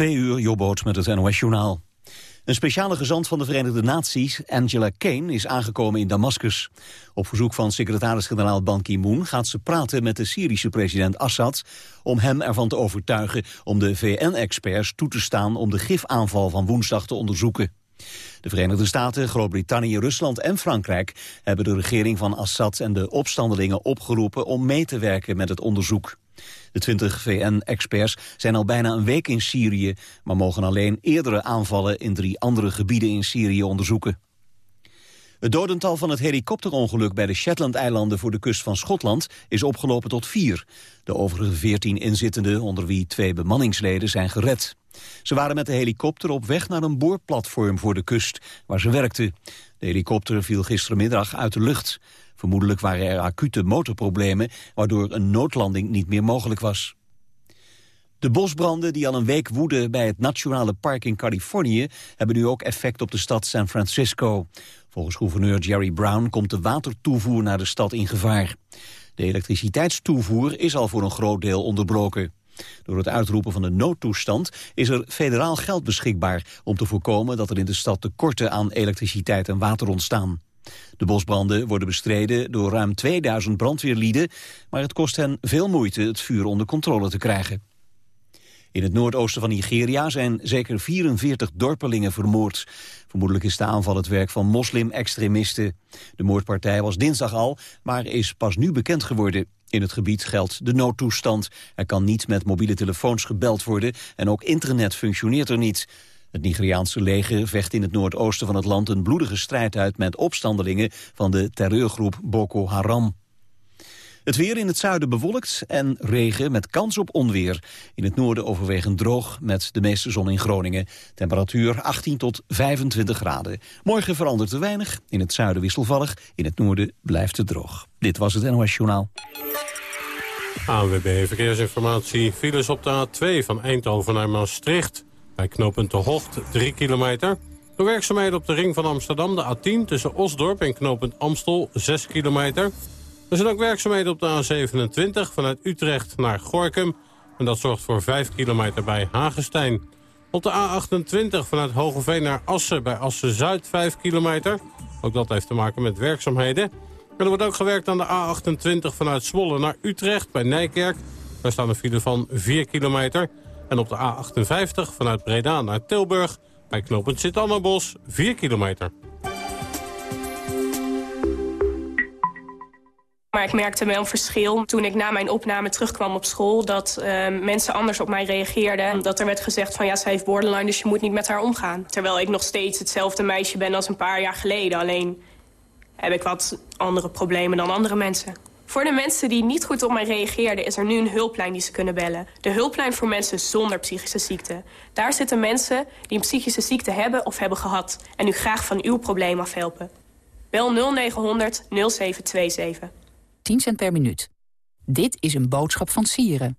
Twee uur, Jobboot met het NOS-journaal. Een speciale gezant van de Verenigde Naties, Angela Kane, is aangekomen in Damascus. Op verzoek van secretaris-generaal Ban Ki-moon gaat ze praten met de Syrische president Assad... om hem ervan te overtuigen om de VN-experts toe te staan om de gifaanval van woensdag te onderzoeken. De Verenigde Staten, Groot-Brittannië, Rusland en Frankrijk hebben de regering van Assad en de opstandelingen opgeroepen om mee te werken met het onderzoek. De 20 VN-experts zijn al bijna een week in Syrië... maar mogen alleen eerdere aanvallen in drie andere gebieden in Syrië onderzoeken. Het dodental van het helikopterongeluk bij de Shetland-eilanden voor de kust van Schotland is opgelopen tot vier. De overige veertien inzittenden, onder wie twee bemanningsleden, zijn gered. Ze waren met de helikopter op weg naar een boorplatform voor de kust, waar ze werkten. De helikopter viel gistermiddag uit de lucht. Vermoedelijk waren er acute motorproblemen, waardoor een noodlanding niet meer mogelijk was. De bosbranden die al een week woeden bij het Nationale Park in Californië... hebben nu ook effect op de stad San Francisco. Volgens gouverneur Jerry Brown komt de watertoevoer naar de stad in gevaar. De elektriciteitstoevoer is al voor een groot deel onderbroken. Door het uitroepen van de noodtoestand is er federaal geld beschikbaar... om te voorkomen dat er in de stad tekorten aan elektriciteit en water ontstaan. De bosbranden worden bestreden door ruim 2000 brandweerlieden... maar het kost hen veel moeite het vuur onder controle te krijgen. In het noordoosten van Nigeria zijn zeker 44 dorpelingen vermoord. Vermoedelijk is de aanval het werk van moslim-extremisten. De moordpartij was dinsdag al, maar is pas nu bekend geworden. In het gebied geldt de noodtoestand. Er kan niet met mobiele telefoons gebeld worden en ook internet functioneert er niet. Het Nigeriaanse leger vecht in het noordoosten van het land een bloedige strijd uit met opstandelingen van de terreurgroep Boko Haram. Het weer in het zuiden bewolkt en regen met kans op onweer. In het noorden overwegend droog met de meeste zon in Groningen. Temperatuur 18 tot 25 graden. Morgen verandert er weinig. In het zuiden wisselvallig. In het noorden blijft het droog. Dit was het NOS Journaal. ANWB Verkeersinformatie. Files op de A2 van Eindhoven naar Maastricht. Bij knooppunt De Hocht 3 kilometer. De werkzaamheden op de ring van Amsterdam, de A10... tussen Osdorp en knooppunt Amstel 6 kilometer. Er zijn ook werkzaamheden op de A27 vanuit Utrecht naar Gorkum. En dat zorgt voor 5 kilometer bij Hagestein. Op de A28 vanuit Hogeveen naar Assen bij Assen-Zuid 5 kilometer. Ook dat heeft te maken met werkzaamheden. En er wordt ook gewerkt aan de A28 vanuit Zwolle naar Utrecht bij Nijkerk. Daar staan een file van 4 kilometer. En op de A58 vanuit Breda naar Tilburg bij knooppunt Sint-Annabos 4 kilometer. Maar ik merkte wel een verschil toen ik na mijn opname terugkwam op school... dat uh, mensen anders op mij reageerden. Dat er werd gezegd van ja, ze heeft borderline, dus je moet niet met haar omgaan. Terwijl ik nog steeds hetzelfde meisje ben als een paar jaar geleden. Alleen heb ik wat andere problemen dan andere mensen. Voor de mensen die niet goed op mij reageerden... is er nu een hulplijn die ze kunnen bellen. De hulplijn voor mensen zonder psychische ziekte. Daar zitten mensen die een psychische ziekte hebben of hebben gehad... en u graag van uw probleem afhelpen. Bel 0900 0727. 10 cent per minuut. Dit is een boodschap van Sieren.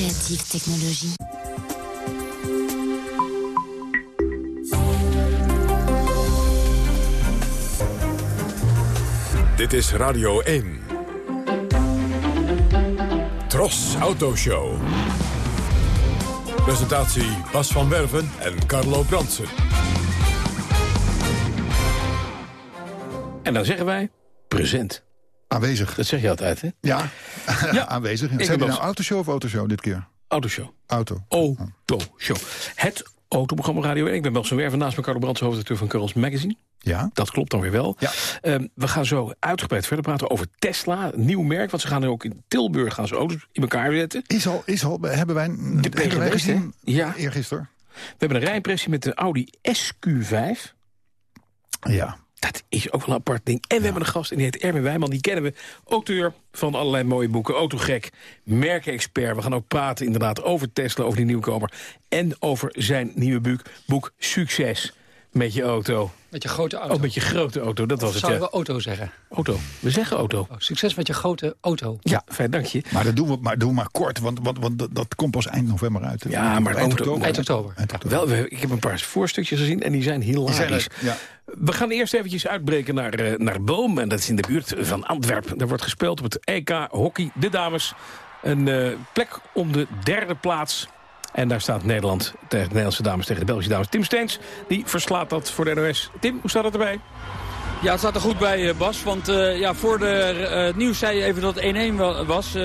Creatieve technologie. Dit is Radio 1. Tros Autoshow. Presentatie Bas van Werven en Carlo Bransen. En dan zeggen wij, present. Aanwezig. Dat zeg je altijd, hè? Ja, Ja. aanwezig. Zijn we nou autoshow of autoshow dit keer? Autoshow. Auto. Autoshow. Het autoprogramma Radio 1. Ik ben Bas van Werven, naast me Carlo Brands, hoofdredacteur van Curls Magazine. Ja. Dat klopt dan weer wel. Ja. Ehm, we gaan zo uitgebreid verder praten over Tesla, een nieuw merk. Want ze gaan er ook in Tilburg gaan ze auto's in elkaar zetten. Is al, is al hebben wij een de? Ja. Eergisteren. We hebben een rijimpressie met de Audi SQ5. Ja. Dat is ook wel een apart ding. En we hebben een gast, en die heet Erwin Wijman. Die kennen we, auteur van allerlei mooie boeken. Autogek, merkexpert. We gaan ook praten inderdaad over Tesla, over die nieuwkomer. En over zijn nieuwe boek, boek Succes met je auto. Met je grote auto. Oh, met je grote auto, dat was het, zouden we auto zeggen? Auto. We zeggen auto. Oh, succes met je grote auto. Ja, fijn, dank je. Maar dat doen we maar, doen we maar kort, want, want, want dat, komt pas eind november uit. Ja, maar eind oktober. Eind oktober. Eind oktober. Wel, we, ik heb een paar voorstukjes gezien en die zijn hilarisch. ja. We gaan eerst eventjes uitbreken naar, uh, naar Boom. En dat is in de buurt van Antwerpen. Daar wordt gespeeld op het EK Hockey De Dames. Een uh, plek om de derde plaats en daar staat Nederland tegen de Nederlandse dames tegen de Belgische dames. Tim Steens, die verslaat dat voor de NOS. Tim, hoe staat het erbij? Ja, het staat er goed bij, eh, Bas. Want uh, ja, voor de uh, nieuws zei je even dat het 1-1 was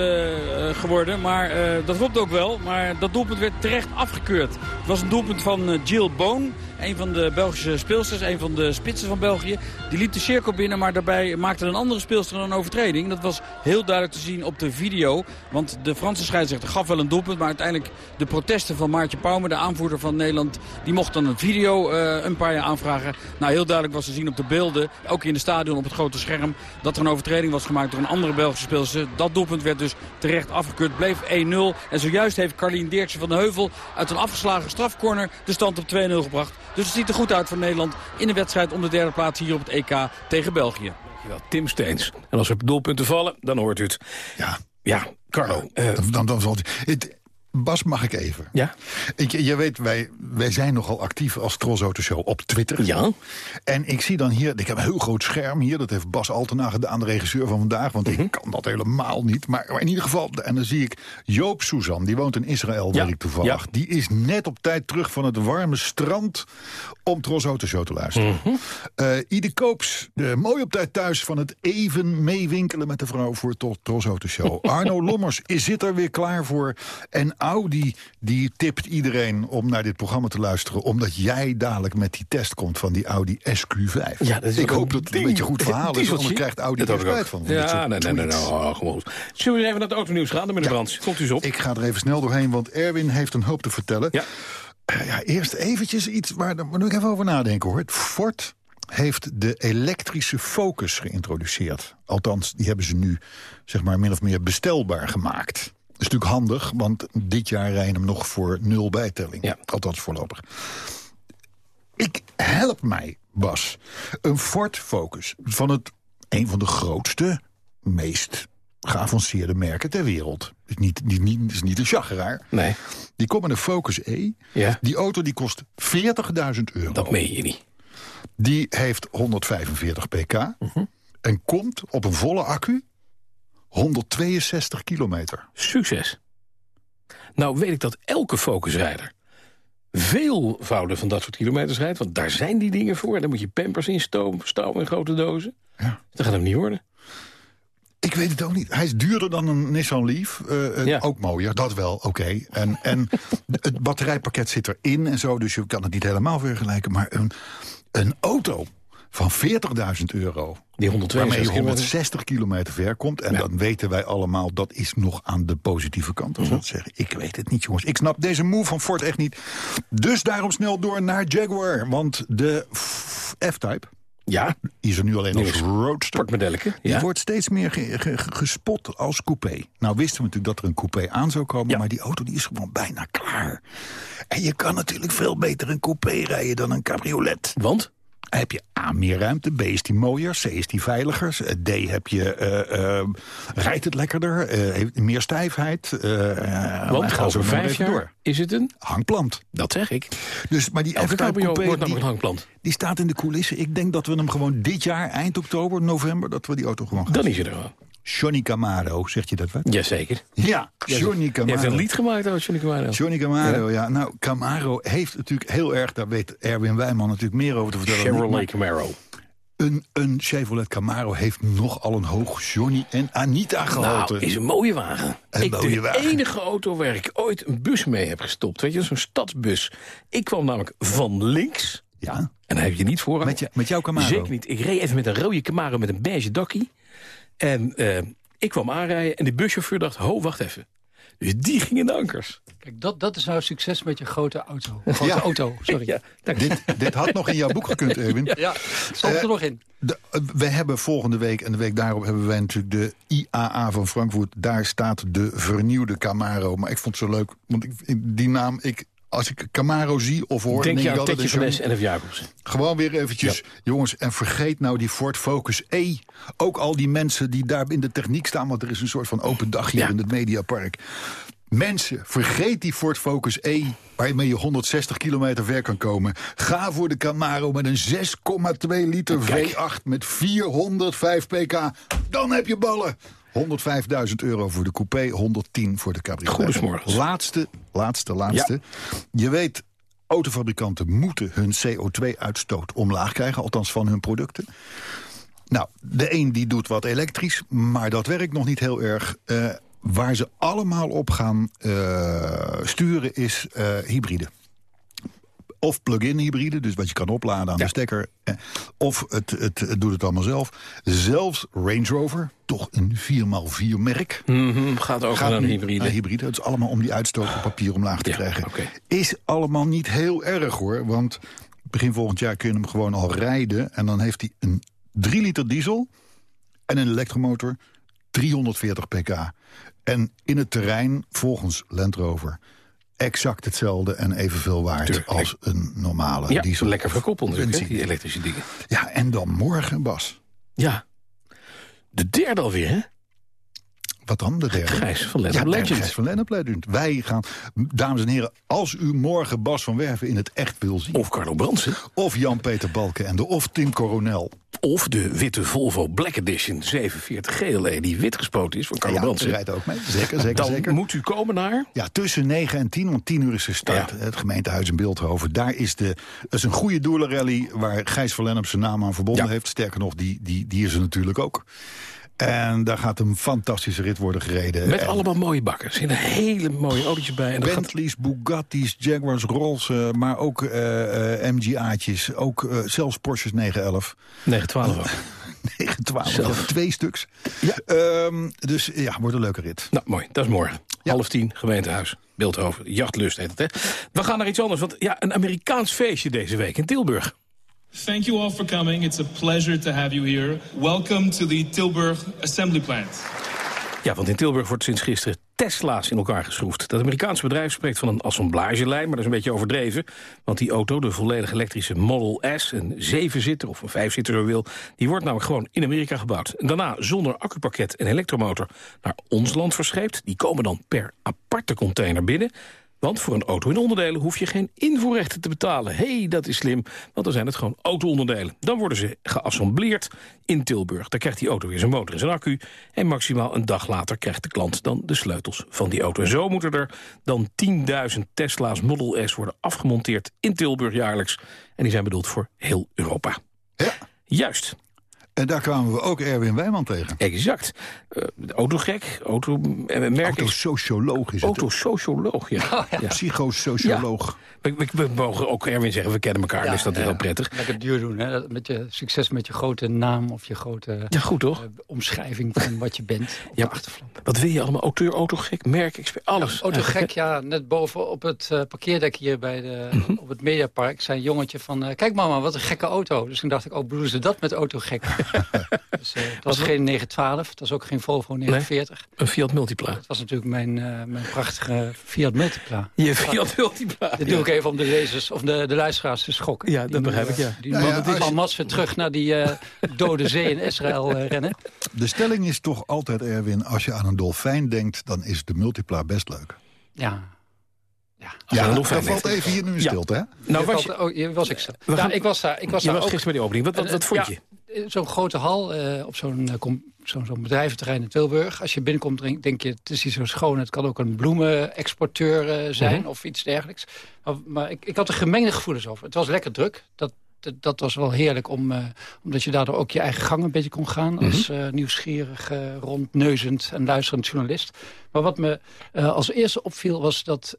geworden. Maar dat klopt ook wel. Maar dat doelpunt werd terecht afgekeurd. Het was een doelpunt van Jill Boon. Een van de Belgische speelsters, een van de spitsen van België. Die liep de cirkel binnen, maar daarbij maakte een andere speelster een overtreding. Dat was heel duidelijk te zien op de video. Want de Franse scheidsrechter gaf wel een doelpunt. Maar uiteindelijk de protesten van Maartje Pauwme, de aanvoerder van Nederland... die mocht dan een video een paar jaar aanvragen. Nou, heel duidelijk was te zien op de beelden, ook in de stadion op het grote scherm... dat er een overtreding was gemaakt door een andere Belgische speelster. Dat doelpunt werd dus terecht afgekeurd, bleef 1-0. En zojuist heeft Carlien Deertje van de Heuvel uit een afgeslagen strafcorner de stand op 2-0 gebracht. Dus het ziet er goed uit voor Nederland in de wedstrijd om de derde plaats hier op het EK tegen België. Dankjewel, Tim Steens. En als er doelpunten vallen, dan hoort u het. Ja. Ja, Carlo. Uh, dan, dan, dan zal het, Bas, mag ik even? Ja? Ik, je weet, wij, wij zijn nogal actief als Show op Twitter. Ja. En ik zie dan hier, ik heb een heel groot scherm hier. Dat heeft Bas Altena gedaan, de regisseur van vandaag. Want Mhm. mm -hmm. ik kan dat helemaal niet. Maar, maar, in ieder geval, en dan zie ik Joop Suzan. Die woont in Israël, ja. weet ik toevallig. Ja. Die is net op tijd terug van het warme strand... om Show te luisteren. Mm -hmm. uh, Ide Koops, de, mooi op tijd thuis van het even meewinkelen... met de vrouw voor Tros Auto Show. Arno Lommers is, zit er weer klaar voor. En Audi die tipt iedereen om naar dit programma te luisteren... omdat jij dadelijk met die test komt van die Audi SQ5. Ja, dat is ik hoop dat het een beetje goed verhaal is, anders krijgt Audi er spijt van. Ja, nee, nee, nee, oh, gewoon. Zullen we even naar het autonieuws gaan, meneer. Brands? Komt u eens op. Ik ga er even snel doorheen, want Erwin heeft een hoop te vertellen. Ja. Uh, ja eerst eventjes iets waar, daar moet ik even over nadenken, hoor. Ford heeft de elektrische Focus geïntroduceerd. Althans, die hebben ze nu, zeg maar, min of meer bestelbaar gemaakt. Dat is natuurlijk handig, want dit jaar rijden hem nog voor nul bijtelling. Ja. Althans voorlopig. Ik help mij, Bas. Een Ford Focus van het een van de grootste, meest geavanceerde merken ter wereld. Is niet, niet, niet, is niet een chageraar. Nee. Die komt met een Focus E. Ja. Die auto die kost 40.000 euro. Dat meen je niet. Die heeft 145 pk. Uh -huh. En komt op een volle accu 162 kilometer. Succes. Nou weet ik dat elke Focusrijder veelvouden van dat soort kilometers rijdt. Want daar zijn die dingen voor. Dan moet je pampers in stouwen in grote dozen. Ja. Dat gaat hem niet worden. Ik weet het ook niet. Hij is duurder dan een Nissan Leaf. Uh, ja. Ook mooier, dat wel, oké. Okay. En, en het batterijpakket zit erin en zo. Dus je kan het niet helemaal vergelijken. Maar een, een auto van 40.000 euro. Die 162 waarmee je 160 kilometer ver komt. En ja. dan weten wij allemaal, dat is nog aan de positieve kant. Als mm -hmm. dat zeggen. Ik weet het niet, jongens. Ik snap deze move van Ford echt niet. Dus daarom snel door naar Jaguar. Want de F-Type... Ja. Die is er nu alleen als roadster. Sportmodelletje. Die Ja. wordt steeds meer ge ge gespot als coupé. Nou wisten we natuurlijk dat er een coupé aan zou komen. Ja. Maar die auto die is gewoon bijna klaar. En je kan natuurlijk veel beter een coupé rijden dan een cabriolet. Want? Heb je A, meer ruimte, B is die mooier, C is die veiliger, D heb je, uh, uh, rijdt het lekkerder, uh, heeft meer stijfheid. Want over vijf jaar door. is het een? Hangplant. Dat zeg ik. Dus, maar die Elke cabrio wordt namelijk een hangplant. die staat in de coulissen. Ik denk dat we hem gewoon dit jaar, eind oktober, november, dat we die auto gewoon gaan Dan is je er wel. Johnny Camaro, zeg je dat wat? Jazeker. Ja, Johnny Je Camaro. hebt een lied gemaakt over Johnny Camaro. Johnny Camaro, ja. Nou, Camaro heeft natuurlijk heel erg... daar weet Erwin Wijman natuurlijk meer over te vertellen. Chevrolet Camaro. Een, een Chevrolet Camaro heeft nogal een hoog Johnny en Anita gehalte. Nou, is een mooie wagen. Een ik, mooie de wagen. enige auto waar ik ooit een bus mee heb gestopt. Weet je, zo'n stadsbus. Ik kwam namelijk van links Ja. En dan heb je niet voor. Met, je, met jouw Camaro? Zeker niet. Ik reed even met een rode Camaro met een beige dakkie. En eh, ik kwam aanrijden en de buschauffeur dacht, ho, wacht even. Dus die ging in de ankers. Kijk, dat, dat is nou succes met je grote auto. Grote Ja. auto, sorry. Ja, dank Dit, dit had nog in jouw boek gekund, Erwin. Ja, stond er Eh, nog in. De, eh, we hebben volgende week en de week daarop hebben wij natuurlijk de IAA van Frankfurt. Daar staat de vernieuwde Camaro. Maar ik vond het zo leuk, want ik- die naam, ik, als ik Camaro zie of hoor... Denk dan je aan Tetje van en F. Jacobsen. Gewoon weer eventjes, jongens, en vergeet nou die Ford Focus E. Ook al die mensen die daar in de techniek staan... want er is een soort van open dag hier Ja. in het Mediapark. Mensen, vergeet die Ford Focus E... waarmee je 160 kilometer ver kan komen. Ga voor de Camaro met een 6,2 liter Kijk. V8 met 405 pk. Dan heb je ballen. 105.000 euro voor de coupé, 110 voor de cabriolet. Goedemorgens. Laatste, laatste, laatste. Je weet, autofabrikanten moeten hun CO2-uitstoot omlaag krijgen. Althans van hun producten. Nou, de een die doet wat elektrisch, maar dat werkt nog niet heel erg. Eh, waar ze allemaal op gaan eh, sturen is eh, hybride. Of plug-in hybride, dus wat je kan opladen aan de stekker. Of het, het, het doet het allemaal zelf. Zelfs Range Rover, toch een 4x4 merk. Mhm, gaat Gaat naar een hybride. naar hybride. Het is allemaal om die uitstoot op papier omlaag te Ja, krijgen. Is allemaal niet heel erg hoor. Want begin volgend jaar kun je hem gewoon al rijden. En dan heeft hij een 3 liter diesel en een elektromotor 340 pk. En in het terrein, volgens Land Rover, exact hetzelfde en evenveel waard Tuurlijk. als een normale Ja, diesel. lekker verkoppeld natuurlijk, die elektrische dingen. Ja, en dan morgen, Bas. Ja. De derde alweer, hè? Wat dan, de derde? Gijs van Ja, Legend. Gijs van Lennep Legend. Wij gaan, dames en heren, als u morgen Bas van Werven in het echt wil zien... Of Carlo Brandsen. of Jan-Peter Balkenende, of Tim Coronel... Of de witte Volvo Black Edition 47 GLE die wit gespoten is van Carlo ja, rijdt ook mee. Zeker, zeker, Dan zeker. moet u komen naar... Ja, tussen 9 en 10, want 10 uur is de start. Ja. Het gemeentehuis in Beeldhoven. Daar is, de, is een goede doelenrally waar Gijs van Lennep zijn naam aan verbonden Ja. heeft. Sterker nog, die, die, die is er natuurlijk ook. En daar gaat een fantastische rit worden gereden. Met En allemaal mooie bakken. Er zitten hele mooie autootjes bij. En gaat Bentleys, Bugatti's, Jaguars, Rolls, eh, maar ook eh, eh, MGA'tjes. Ook zelfs Porsches 911. 912 ook. 912, Zelf. ja, twee stuks. Ehm, dus ja, wordt een leuke rit. Nou, mooi. Dat is morgen. Half tien, gemeentehuis. Beeldhoven. Jachtlust heet het, hè? We gaan naar iets anders. Want ja, een Amerikaans feestje deze week in Tilburg. Thank you all for coming. It's a pleasure to have you here. Welcome to the Tilburg Assembly Plant. Ja, want in Tilburg wordt sinds gisteren Tesla's in elkaar geschroefd. Dat Amerikaanse bedrijf spreekt van een assemblagelijn, maar dat is een beetje overdreven. Want die auto, de volledig elektrische Model S, een zevenzitter of een vijfzitter zo wil... die wordt namelijk gewoon in Amerika gebouwd. En daarna zonder accupakket en elektromotor naar ons land verscheept. Die komen dan per aparte container binnen... Want voor een auto in onderdelen hoef je geen invoerrechten te betalen. Hé, hey, dat is slim, want dan zijn het gewoon auto-onderdelen. Dan worden ze geassembleerd in Tilburg. Dan krijgt die auto weer zijn motor en zijn accu. En maximaal een dag later krijgt de klant dan de sleutels van die auto. En zo moeten er dan 10.000 Tesla's Model S worden afgemonteerd in Tilburg jaarlijks. En die zijn bedoeld voor heel Europa. Ja. Juist. En daar kwamen we ook Erwin Wijman tegen. Exact. Uh, autogek, auto, uh, merk Autosocioloog is het. Autosocioloog, ja. Oh, ja. Psychosocioloog. Ja. We, we, we, mogen ook Erwin zeggen, we kennen elkaar, ja, dus dat is ja. heel prettig. Lekker duur doen, hè? Met je, succes met je grote naam of je grote ja, goed, toch? Uh, omschrijving van wat je bent op ja, de achterflap. Wat wil je allemaal? Auteur, autogek, merk, alles. Ja, autogek, ja. Net boven op het uh, parkeerdek hier bij de, mm -hmm. op het Mediapark... zei een jongetje van, uh, kijk mama, wat een gekke auto. Dus toen dacht ik, oh, bedoelen ze dat met autogek? dus, uh, het was geen 912, het was ook geen Volvo 940. Nee, een Fiat Multipla. Dat was natuurlijk mijn, mijn prachtige Fiat Multipla. Je Fiat Multipla. Dit doe ik even om de lezers of de, de luisteraars te schokken. Ja, dat die begrijp ik, ja. Die ja, ja, allemaal mats weer terug naar die uh, dode zee in Israël uh, rennen. De stelling is toch altijd, Erwin, als je aan een dolfijn denkt... dan is de Multipla best leuk. Ja. Ja, ja dat valt even hier nu in stilte, hè? Nou, was je... Oh, was ik zo. Nou, gaan... ik was daar. Ik was je daar was ook... gisteren bij die opening. Wat, wat, wat vond je? Zo'n grote hal uh, op zo'n zo'n zo bedrijventerrein in Tilburg. Als je binnenkomt, denk, denk je, het is hier zo schoon. Het kan ook een bloemenexporteur uh, zijn mm -hmm. of iets dergelijks. Maar, maar ik, ik, had er gemengde gevoelens over. Het was lekker druk. Dat dat, was wel heerlijk, om, uh, omdat je daardoor ook je eigen gang een beetje kon gaan... als uh, nieuwsgierig, uh, rondneuzend en luisterend journalist. Maar wat me als eerste opviel was dat,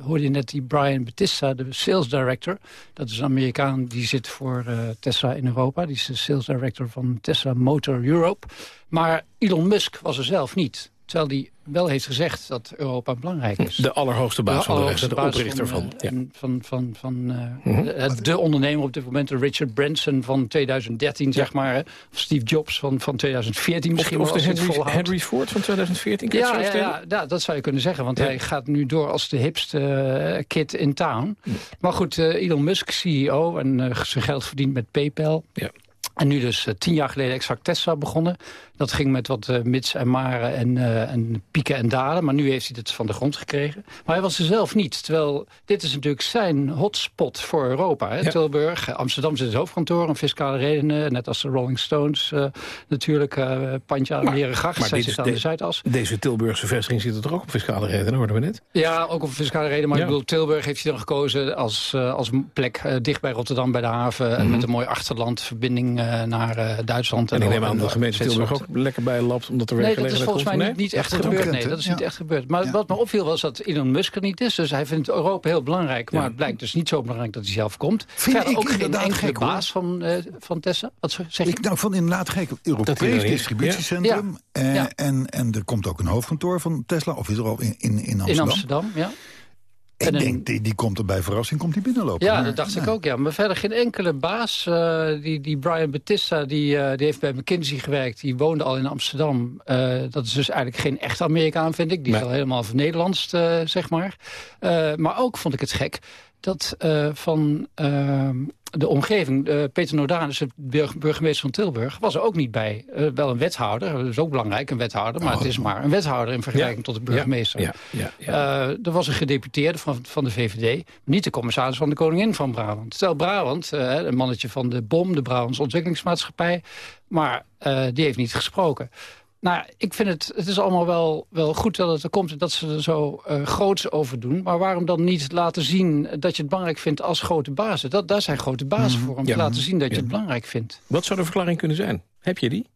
hoorde je net die Brian Batista, de sales director. Dat is een Amerikaan die zit voor Tesla in Europa. Die is de sales director van Tesla Motor Europe. Maar Elon Musk was er zelf niet. Terwijl hij wel heeft gezegd dat Europa belangrijk is. De allerhoogste baas de, allerhoogste van de, de oprichter van... van, ja. van, van, van uh, mm -hmm. de ondernemer op dit moment, Richard Branson van 2013, zeg maar. Of Steve Jobs van, van 2014 misschien of, of de Henry, Henry, Ford van 2014, ja, ja, ja, ja, dat zou je kunnen zeggen. Want hij gaat nu door als de hipste kid in town. Maar goed, uh, Elon Musk, CEO en zijn geld verdient met PayPal. Ja. En nu dus tien jaar geleden exact Tesla begonnen. Dat ging met wat uh, mits en maren en, uh, en pieken en dalen. Maar nu heeft hij het van de grond gekregen. Maar hij was er zelf niet. Terwijl dit is natuurlijk zijn hotspot voor Europa. Hè? Ja. Tilburg, Amsterdam zit het hoofdkantoor om fiscale redenen. Net als de Rolling Stones natuurlijk. Uh, Pandje aan de Herengracht. Zij zit aan de Zuidas. Deze Tilburgse vestiging zit er ook op fiscale redenen, hoorden we net. Ja, ook op fiscale redenen. Maar ja. ik bedoel, Tilburg heeft hij dan gekozen als, als plek dicht bij Rotterdam bij de haven. Mm -hmm. En met een mooi achterlandverbinding naar Duitsland. En, en ik neem aan de gemeente Tilburg ook lekker bij lapt omdat er Nee, dat is volgens mij niet, niet echt gebeurd. Nee, dat is ja. niet echt gebeurd. Maar ja. wat me opviel was dat Elon Musk er niet is. Dus hij vindt Europa heel belangrijk. Maar ja. het blijkt dus niet zo belangrijk dat hij zelf komt. Vind Verder ik ook geen enkele gek, baas van, uh, van Tesla. Wat zeg ik? Nou, van inderdaad gek. Europees distributiecentrum. En, en, en er komt ook een hoofdkantoor van Tesla. Of is er al in, in, in Amsterdam? In Amsterdam, ja. Ik een... denk, die, die komt er bij verrassing komt die binnenlopen. Ja, maar, dat dacht ja. ik ook, ja. Maar verder geen enkele baas. Uh, die, die Brian Batista, die, uh, die heeft bij McKinsey gewerkt. Die woonde al in Amsterdam. Uh, dat is dus eigenlijk geen echt Amerikaan, vind ik. Die nee. is al helemaal van Nederlands, zeg maar. maar ook vond ik het gek dat van de omgeving, uh, Peter Nodanus, de burg burgemeester van Tilburg, was er ook niet bij. Uh, wel een wethouder, dat is ook belangrijk, een wethouder, maar oh. het is maar een wethouder in vergelijking ja. tot de burgemeester. Ja. Ja. Er was een gedeputeerde van, van de VVD, niet de commissaris van de Koningin van Brabant. Stel Brabant, een mannetje van de BOM, de Brabants Ontwikkelingsmaatschappij, maar die heeft niet gesproken. Nou, ik vind het, het is allemaal wel, wel goed dat het er komt en dat ze er zo uh, groots over doen. Maar waarom dan niet laten zien dat je het belangrijk vindt als grote bazen? Dat, daar zijn grote bazen voor, om ja. te laten zien dat je het belangrijk vindt. Wat zou de verklaring kunnen zijn? Heb je die?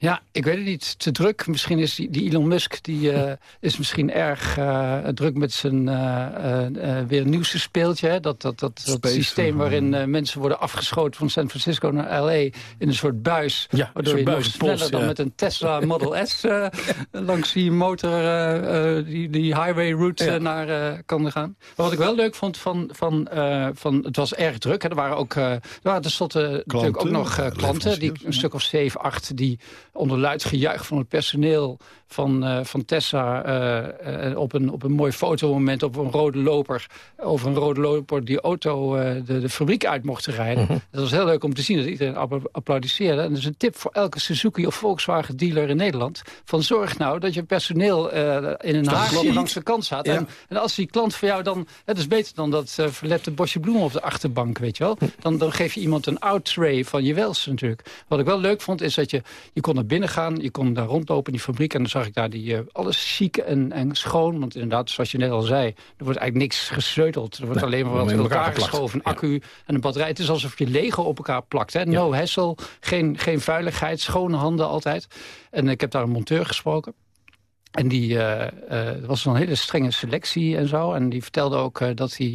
Ja, ik weet het niet. Te druk. Misschien is die, die Elon Musk die, uh, is misschien erg uh, druk met zijn uh, weer nieuwste speeltje. Hè? Dat, dat, dat, dat systeem waarin mensen worden afgeschoten van San Francisco naar L.A. in een soort buis. Ja, waardoor je nog buis, sneller pols, dan ja. met een Tesla Model S langs die motor, die, die highway route ja. naar kan gaan. Maar wat ik wel leuk vond van, van, van het was erg druk. Hè? Er waren ook, er waren tenslotte natuurlijk ook nog klanten, die, een stuk of zeven, acht, die onder luid gejuich van het personeel van, uh, van Tessa... Uh, uh, op, een, op een mooi fotomoment op een rode loper... over een rode loper die auto de, de fabriek uit mocht rijden. Mhm. Dat was heel leuk om te zien dat iedereen applaudisseerde. En dat is een tip voor elke Suzuki of Volkswagen dealer in Nederland. Van zorg nou dat je personeel in een haagje langs de kant staat. Ja. En, en, als die klant voor jou dan... Het is beter dan dat verlepte bosje bloemen op de achterbank, weet je wel. Dan, dan geef je iemand een outtray van je wels natuurlijk. Wat ik wel leuk vond is dat je... Je kon binnen gaan, je kon daar rondlopen in die fabriek... en dan zag ik daar die, uh, alles chic en, en schoon. Want inderdaad, zoals je net al zei... er wordt eigenlijk niks gesleuteld. Er wordt nee, alleen maar wat in elkaar, elkaar geschoven. Een accu ja. en een batterij. Het is alsof je Lego op elkaar plakt. Hè? No ja. hassle, geen, geen vuiligheid, schone handen altijd. En ik heb daar een monteur gesproken. En die uh, uh, was een hele strenge selectie en zo. En die vertelde ook uh, dat hij...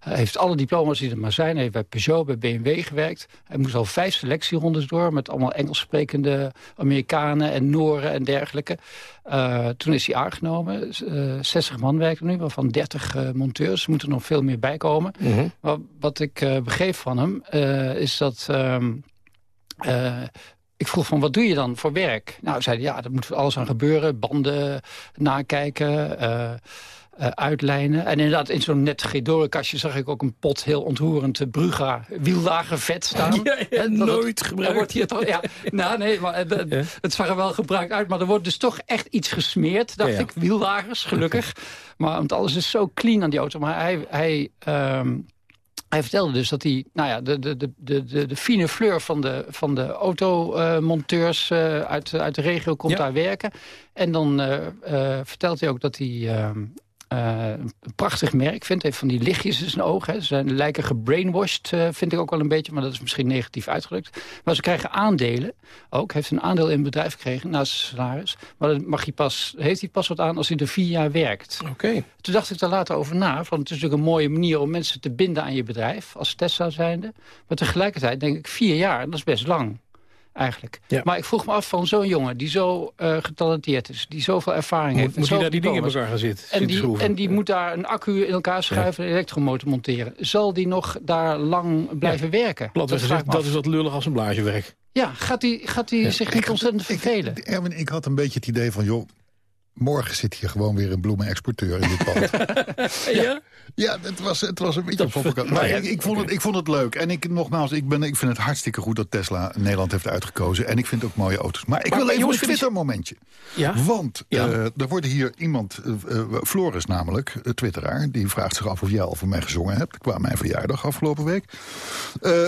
hij heeft alle diploma's die er maar zijn. Hij heeft bij Peugeot, bij BMW gewerkt. Hij moest al vijf selectierondes door... met allemaal Engels sprekende Amerikanen en Noren en dergelijke. toen is hij aangenomen. 60 man werken nu, waarvan 30 monteurs. Er moeten nog veel meer bij komen. Mm -hmm. maar wat ik begreep van hem, is dat... Um, ik vroeg van, wat doe je dan voor werk? Nou, zei hij, ja, daar moet alles aan gebeuren. Banden nakijken, uh, uh, uitlijnen. En inderdaad, in zo'n net Gedorenkastje zag ik ook een pot heel ontroerend uh, Bruga wielwagenvet staan. Ja, nooit het, gebruikt. Wordt hier toch, ja, nou, nee, maar het, ja. het zag er wel gebruikt uit. Maar er wordt dus toch echt iets gesmeerd, dacht ja, ik. Wielwagens, gelukkig. Maar want alles is zo clean aan die auto. Maar hij... hij um, hij vertelde dus dat hij nou ja, de, de, de, de, de fine fleur van de, van de automonteurs uh, uit, uit de regio komt ja. daar werken. En dan uh, uh, vertelt hij ook dat hij eh, een prachtig merk vind. Heeft van die lichtjes in zijn ogen. Hè. Ze zijn, lijken gebrainwashed, uh, vind ik ook wel een beetje. Maar dat is misschien negatief uitgedrukt. Maar ze krijgen aandelen. Ook heeft een aandeel in het bedrijf gekregen naast zijn salaris. Maar dan mag hij pas, heeft hij pas wat aan als hij er vier jaar werkt. Oké. Toen dacht ik daar later over na. Van, het is natuurlijk een mooie manier om mensen te binden aan je bedrijf. Als Tesla zijnde. Maar tegelijkertijd denk ik vier jaar, dat is best lang eigenlijk. Maar ik vroeg me af van zo'n jongen die zo uh, getalenteerd is... die zoveel ervaring moet, heeft... Moet hij daar die dingen in elkaar gaan zitten? En die, en die moet daar een accu in elkaar schuiven... en een elektromotor monteren. Zal die nog daar lang blijven werken? dat, gezegd, dat is wat lullig als een blaasjewerk. Ja, gaat hij gaat die zich niet ontzettend vervelen? Ik, Erwin, ik had een beetje het idee van... joh, morgen zit hier gewoon weer een bloemenexporteur in dit pand. ja? Ja, het was, het was een beetje op Maar ik, ik, vond het, ik vond het leuk. En ik, nogmaals, ik, ben, ik vind het hartstikke goed dat Tesla Nederland heeft uitgekozen. En ik vind ook mooie auto's. Maar ik wil even een Twitter-momentje. Ja? Want ja. Uh, er wordt hier iemand, uh, Floris namelijk, uh, twitteraar... die vraagt zich af of jij al voor mij gezongen hebt. Qua mijn verjaardag afgelopen week.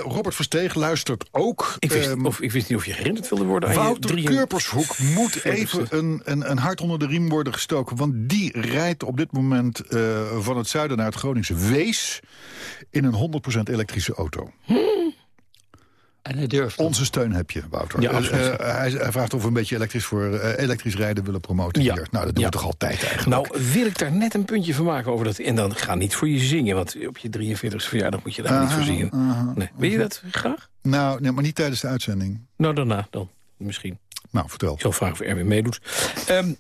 Robert Versteeg luistert ook. Ik wist, um, of, ik wist niet of je herinnerd wilde worden aan Wouter Keurpershoek moet even een, een, een hart onder de riem worden gestoken. Want die rijdt op dit moment van het zuiden naar het Groningse Wees in een 100% elektrische auto. En hij durft. Onze steun heb je, Wouter. Ja, uh, hij, hij, vraagt of we een beetje elektrisch, voor, uh, elektrisch rijden willen promoten ja. hier. Nou, dat doen ja. we toch altijd eigenlijk. Nou, wil ik daar net een puntje van maken over dat. En dan ga niet voor je zingen, want op je 43e verjaardag moet je daar -huh, niet voor zingen. -huh. Nee. Wil je dat graag? Nou, nee, maar niet tijdens de uitzending. Nou, daarna dan. Misschien. Nou, vertel. Ik zal vragen of Erwin meedoet. um,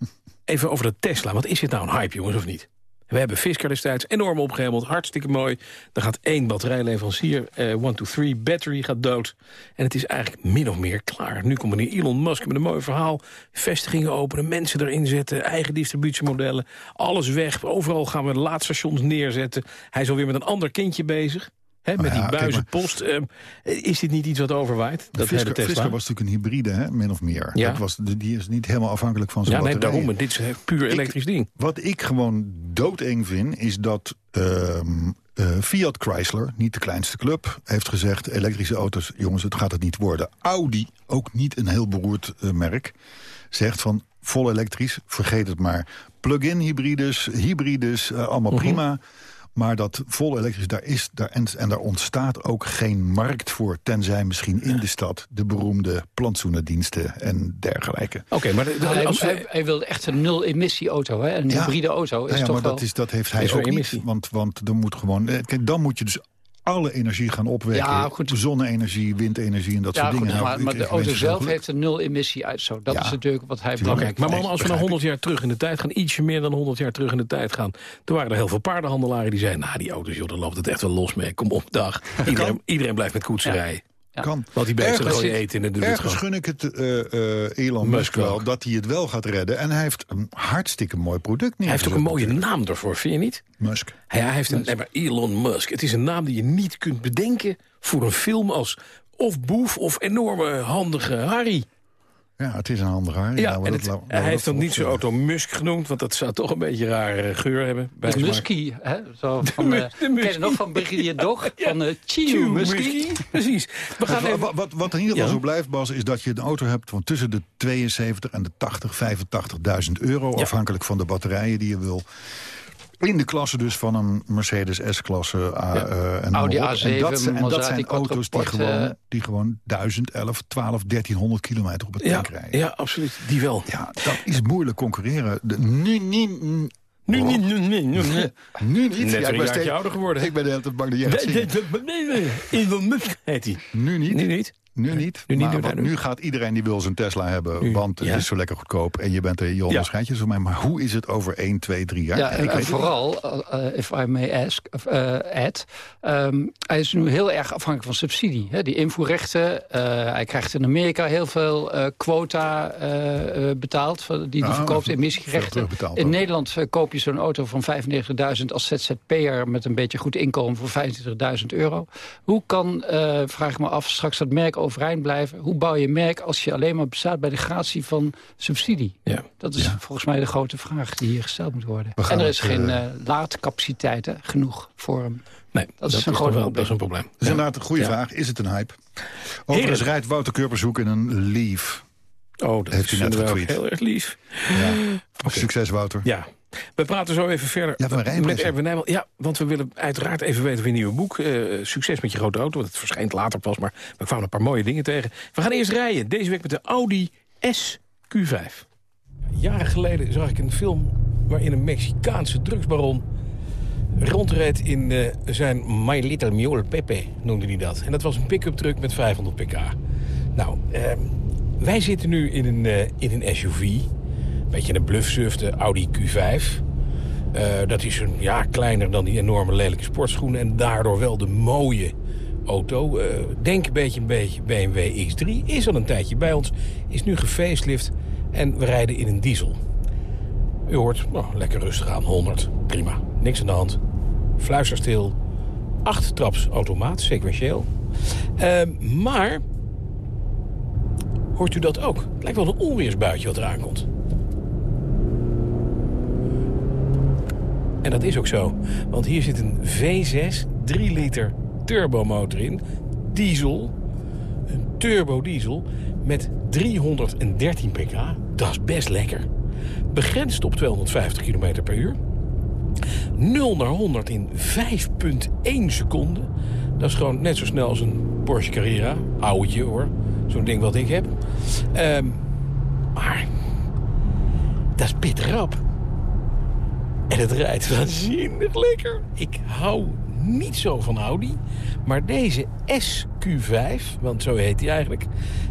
even over de Tesla. Wat is dit nou een hype, jongens, of niet? We hebben Fisker destijds enorm opgehemeld, hartstikke mooi. Er gaat één batterijleverancier, uh, 123 Battery, gaat dood. En het is eigenlijk min of meer klaar. Nu komt meneer Elon Musk met een mooi verhaal. Vestigingen openen, mensen erin zetten, eigen distributiemodellen. Alles weg, overal gaan we laadstations neerzetten. Hij is alweer met een ander kindje bezig. He, met Nou ja, die buizenpost. Uh, is dit niet iets wat overwaait? Dat Fisker, Tesla? Fisker was natuurlijk een hybride, hè, min of meer. Ja. Dat was, die is niet helemaal afhankelijk van zijn ja, nee, daarom. Dit is puur elektrisch ik, ding. Wat ik gewoon doodeng vind, is dat uh, uh, Fiat Chrysler, niet de kleinste club... heeft gezegd, elektrische auto's, jongens, het gaat het niet worden. Audi, ook niet een heel beroerd uh, merk, zegt van vol elektrisch, vergeet het maar. Plug-in hybrides, hybrides, allemaal Mhm. -huh. prima... Maar dat vol elektrisch, daar is, daar, en, en daar ontstaat ook geen markt voor... tenzij misschien in de stad de beroemde plantsoenendiensten en dergelijke. Oké, okay, maar de, de, hij, als we... hij, hij wil echt een nul-emissie-auto, hè? een Ja. hybride auto. Is Ja, ja, toch maar wel... dat, is, dat heeft hij Is ook niet. Want, want er moet gewoon, eh, kijk, dan moet je dus alle energie gaan opwekken. Ja, goed. Zonne-energie, windenergie en dat ja, soort goed, dingen. maar, Nou, maar ik- de auto zelf heeft een nul-emissie-uitstoot. Dat Ja. is natuurlijk wat hij belangrijk Maar vindt. man, als we nou 100 jaar terug in de tijd gaan, ietsje meer dan 100 jaar terug in de tijd gaan, toen waren er heel veel paardenhandelaren die zeiden, nou die auto's, joh, daar loopt het echt wel los mee. Kom op, dag. Iedereen, iedereen blijft met koetsen Ja. rijden. Ja. Kan. Want die beesten Ergens- gooien eten en dan doen het Ergens gewoon. gun ik het eh, eh, Elon Musk Musk wel dat hij het wel gaat redden. En hij heeft een hartstikke mooi product Hij heeft ook een mooie naam ervoor, vind je niet? Musk. Hij, hij heeft een, nee, maar Elon Musk. Het is een naam die je niet kunt bedenken voor een film als of Boef of enorme handige Harry. Ja, het is een handig haar. Ja, en het- hij heeft dan niet voorop auto Musk genoemd, want dat zou toch een beetje een rare geur hebben. De Bijsmaak. Muskie, hè? Zo van, eh, de ken je Muskie. nog van Brigadier Dog? Ja. Van uh, Chiu Tjoe, Muskie? Precies. We gaan Wat, even... wat, wat, wat in ieder geval Ja. zo blijft, Bas, is dat je een auto hebt van tussen de 72 en de 80, 85.000 euro. Ja. Afhankelijk van de batterijen die je wil. In de klasse dus van een Mercedes S-klasse. Ja. eh, en Audi noem op. En A7, dat zijn, en dat zijn auto's die gewoon, die gewoon 1000, 11, 12, 1300 kilometer op het ja, tank rijden. ja, absoluut. Die wel. Ja, dat is moeilijk concurreren. De, nu, nu, nu, Nu, nu, nu, nu, nu. nu niet. Net Ja, een ik, ben steeds- ouder geworden. ik ben de hele tijd bang dat jij gaat Nee, nee, nee, nee, nee. Elon Musk heet hij. Nu niet. Nu niet. Nu niet. Nu niet, maar gaat iedereen die wil zijn Tesla hebben. Nu, want het ja. is zo lekker goedkoop. En je bent er je onderscheidjes van mij. Maar hoe is het over 1, 2, 3 jaar? Ja, en, en vooral, uh, if I may ask, uh, Ed, um, hij is nu heel erg afhankelijk van subsidie. Hè? Die invoerrechten, uh, hij krijgt in Amerika heel veel quota betaald, die hij Ah, verkoopt, emissierechten. In ook. Nederland koop je zo'n auto van 95.000 als ZZP'er met een beetje goed inkomen voor 25.000 euro. Hoe kan, vraag ik me af, straks dat merk overeind blijven? Hoe bouw je een merk als je alleen maar bestaat bij de gratie van subsidie? Ja. Dat is Ja. volgens mij de grote vraag die hier gesteld moet worden. En er is het, geen eh, eh, laadcapaciteit hè, genoeg voor hem. Nee, dat, is is een groot wel, probleem. dat is een probleem. Dat is inderdaad een goede Ja. vraag. Is het een hype? Overigens rijdt Wouter Kurpershoek in een Leaf. Oh, dat heeft hij net getweet. heel erg lief. Ja. Succes, Wouter. Ja. We praten zo even verder Ja, van met. Erwin Nijman. Ja, want we willen uiteraard even weten van je nieuwe boek. Eh, Succes met je grote auto, want het verschijnt later pas. Maar we kwamen een paar mooie dingen tegen. We gaan eerst rijden, deze week met de Audi SQ5. Jaren geleden zag ik een film waarin een Mexicaanse drugsbaron rondreed in eh, zijn My Little Mule Pepe, noemde hij dat. En dat was een pick-up truck met 500 pk. Nou, ehm, wij zitten nu in een, eh, in een SUV. Een beetje een bluffsurf, de Audi Q5. Eh, dat is een, ja, kleiner dan die enorme lelijke sportschoenen... en daardoor wel de mooie auto. Eh, denk een beetje een beetje BMW X3. Is al een tijdje bij ons. Is nu gefacelift en we rijden in een diesel. U hoort, nou, lekker rustig aan, 100. Prima, niks aan de hand. Fluisterstil. Acht traps automaat, sequentieel. Maar, hoort u dat ook? Het lijkt wel een onweersbuitje wat eraan komt. En dat is ook zo. Want hier zit een V6 3 liter turbomotor in. Diesel. Een turbo diesel met 313 pk. Dat is best lekker. Begrensd op 250 km per uur. 0 naar 100 in 5,1 seconden. Dat is gewoon net zo snel als een Porsche Carrera. Oudje hoor. Zo'n ding wat ik heb. Ehm, maar dat is pitterap. En het rijdt waanzinnig lekker. Ik hou niet zo van Audi. Maar deze SQ5, want zo heet die eigenlijk...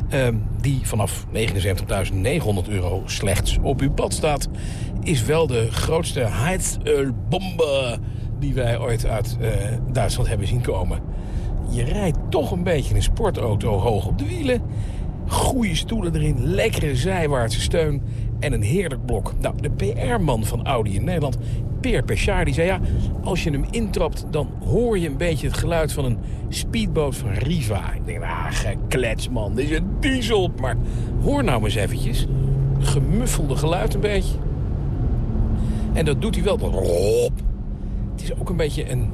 ehm, die vanaf 79.900 euro slechts op uw pad staat... is wel de grootste Heizölbombe die wij ooit uit eh, Duitsland hebben zien komen. Je rijdt toch een beetje een sportauto hoog op de wielen. Goede stoelen erin, lekkere zijwaartse steun en een heerlijk blok. Nou, de PR-man van Audi in Nederland, Peer Pechard, die zei... ja, als je hem intrapt, dan hoor je een beetje het geluid van een speedboot van Riva. Ik denk, ah, geklets man, dit is een diesel. Maar hoor nou eens eventjes, gemuffelde geluid een beetje. En dat doet hij wel. Het is ook een beetje een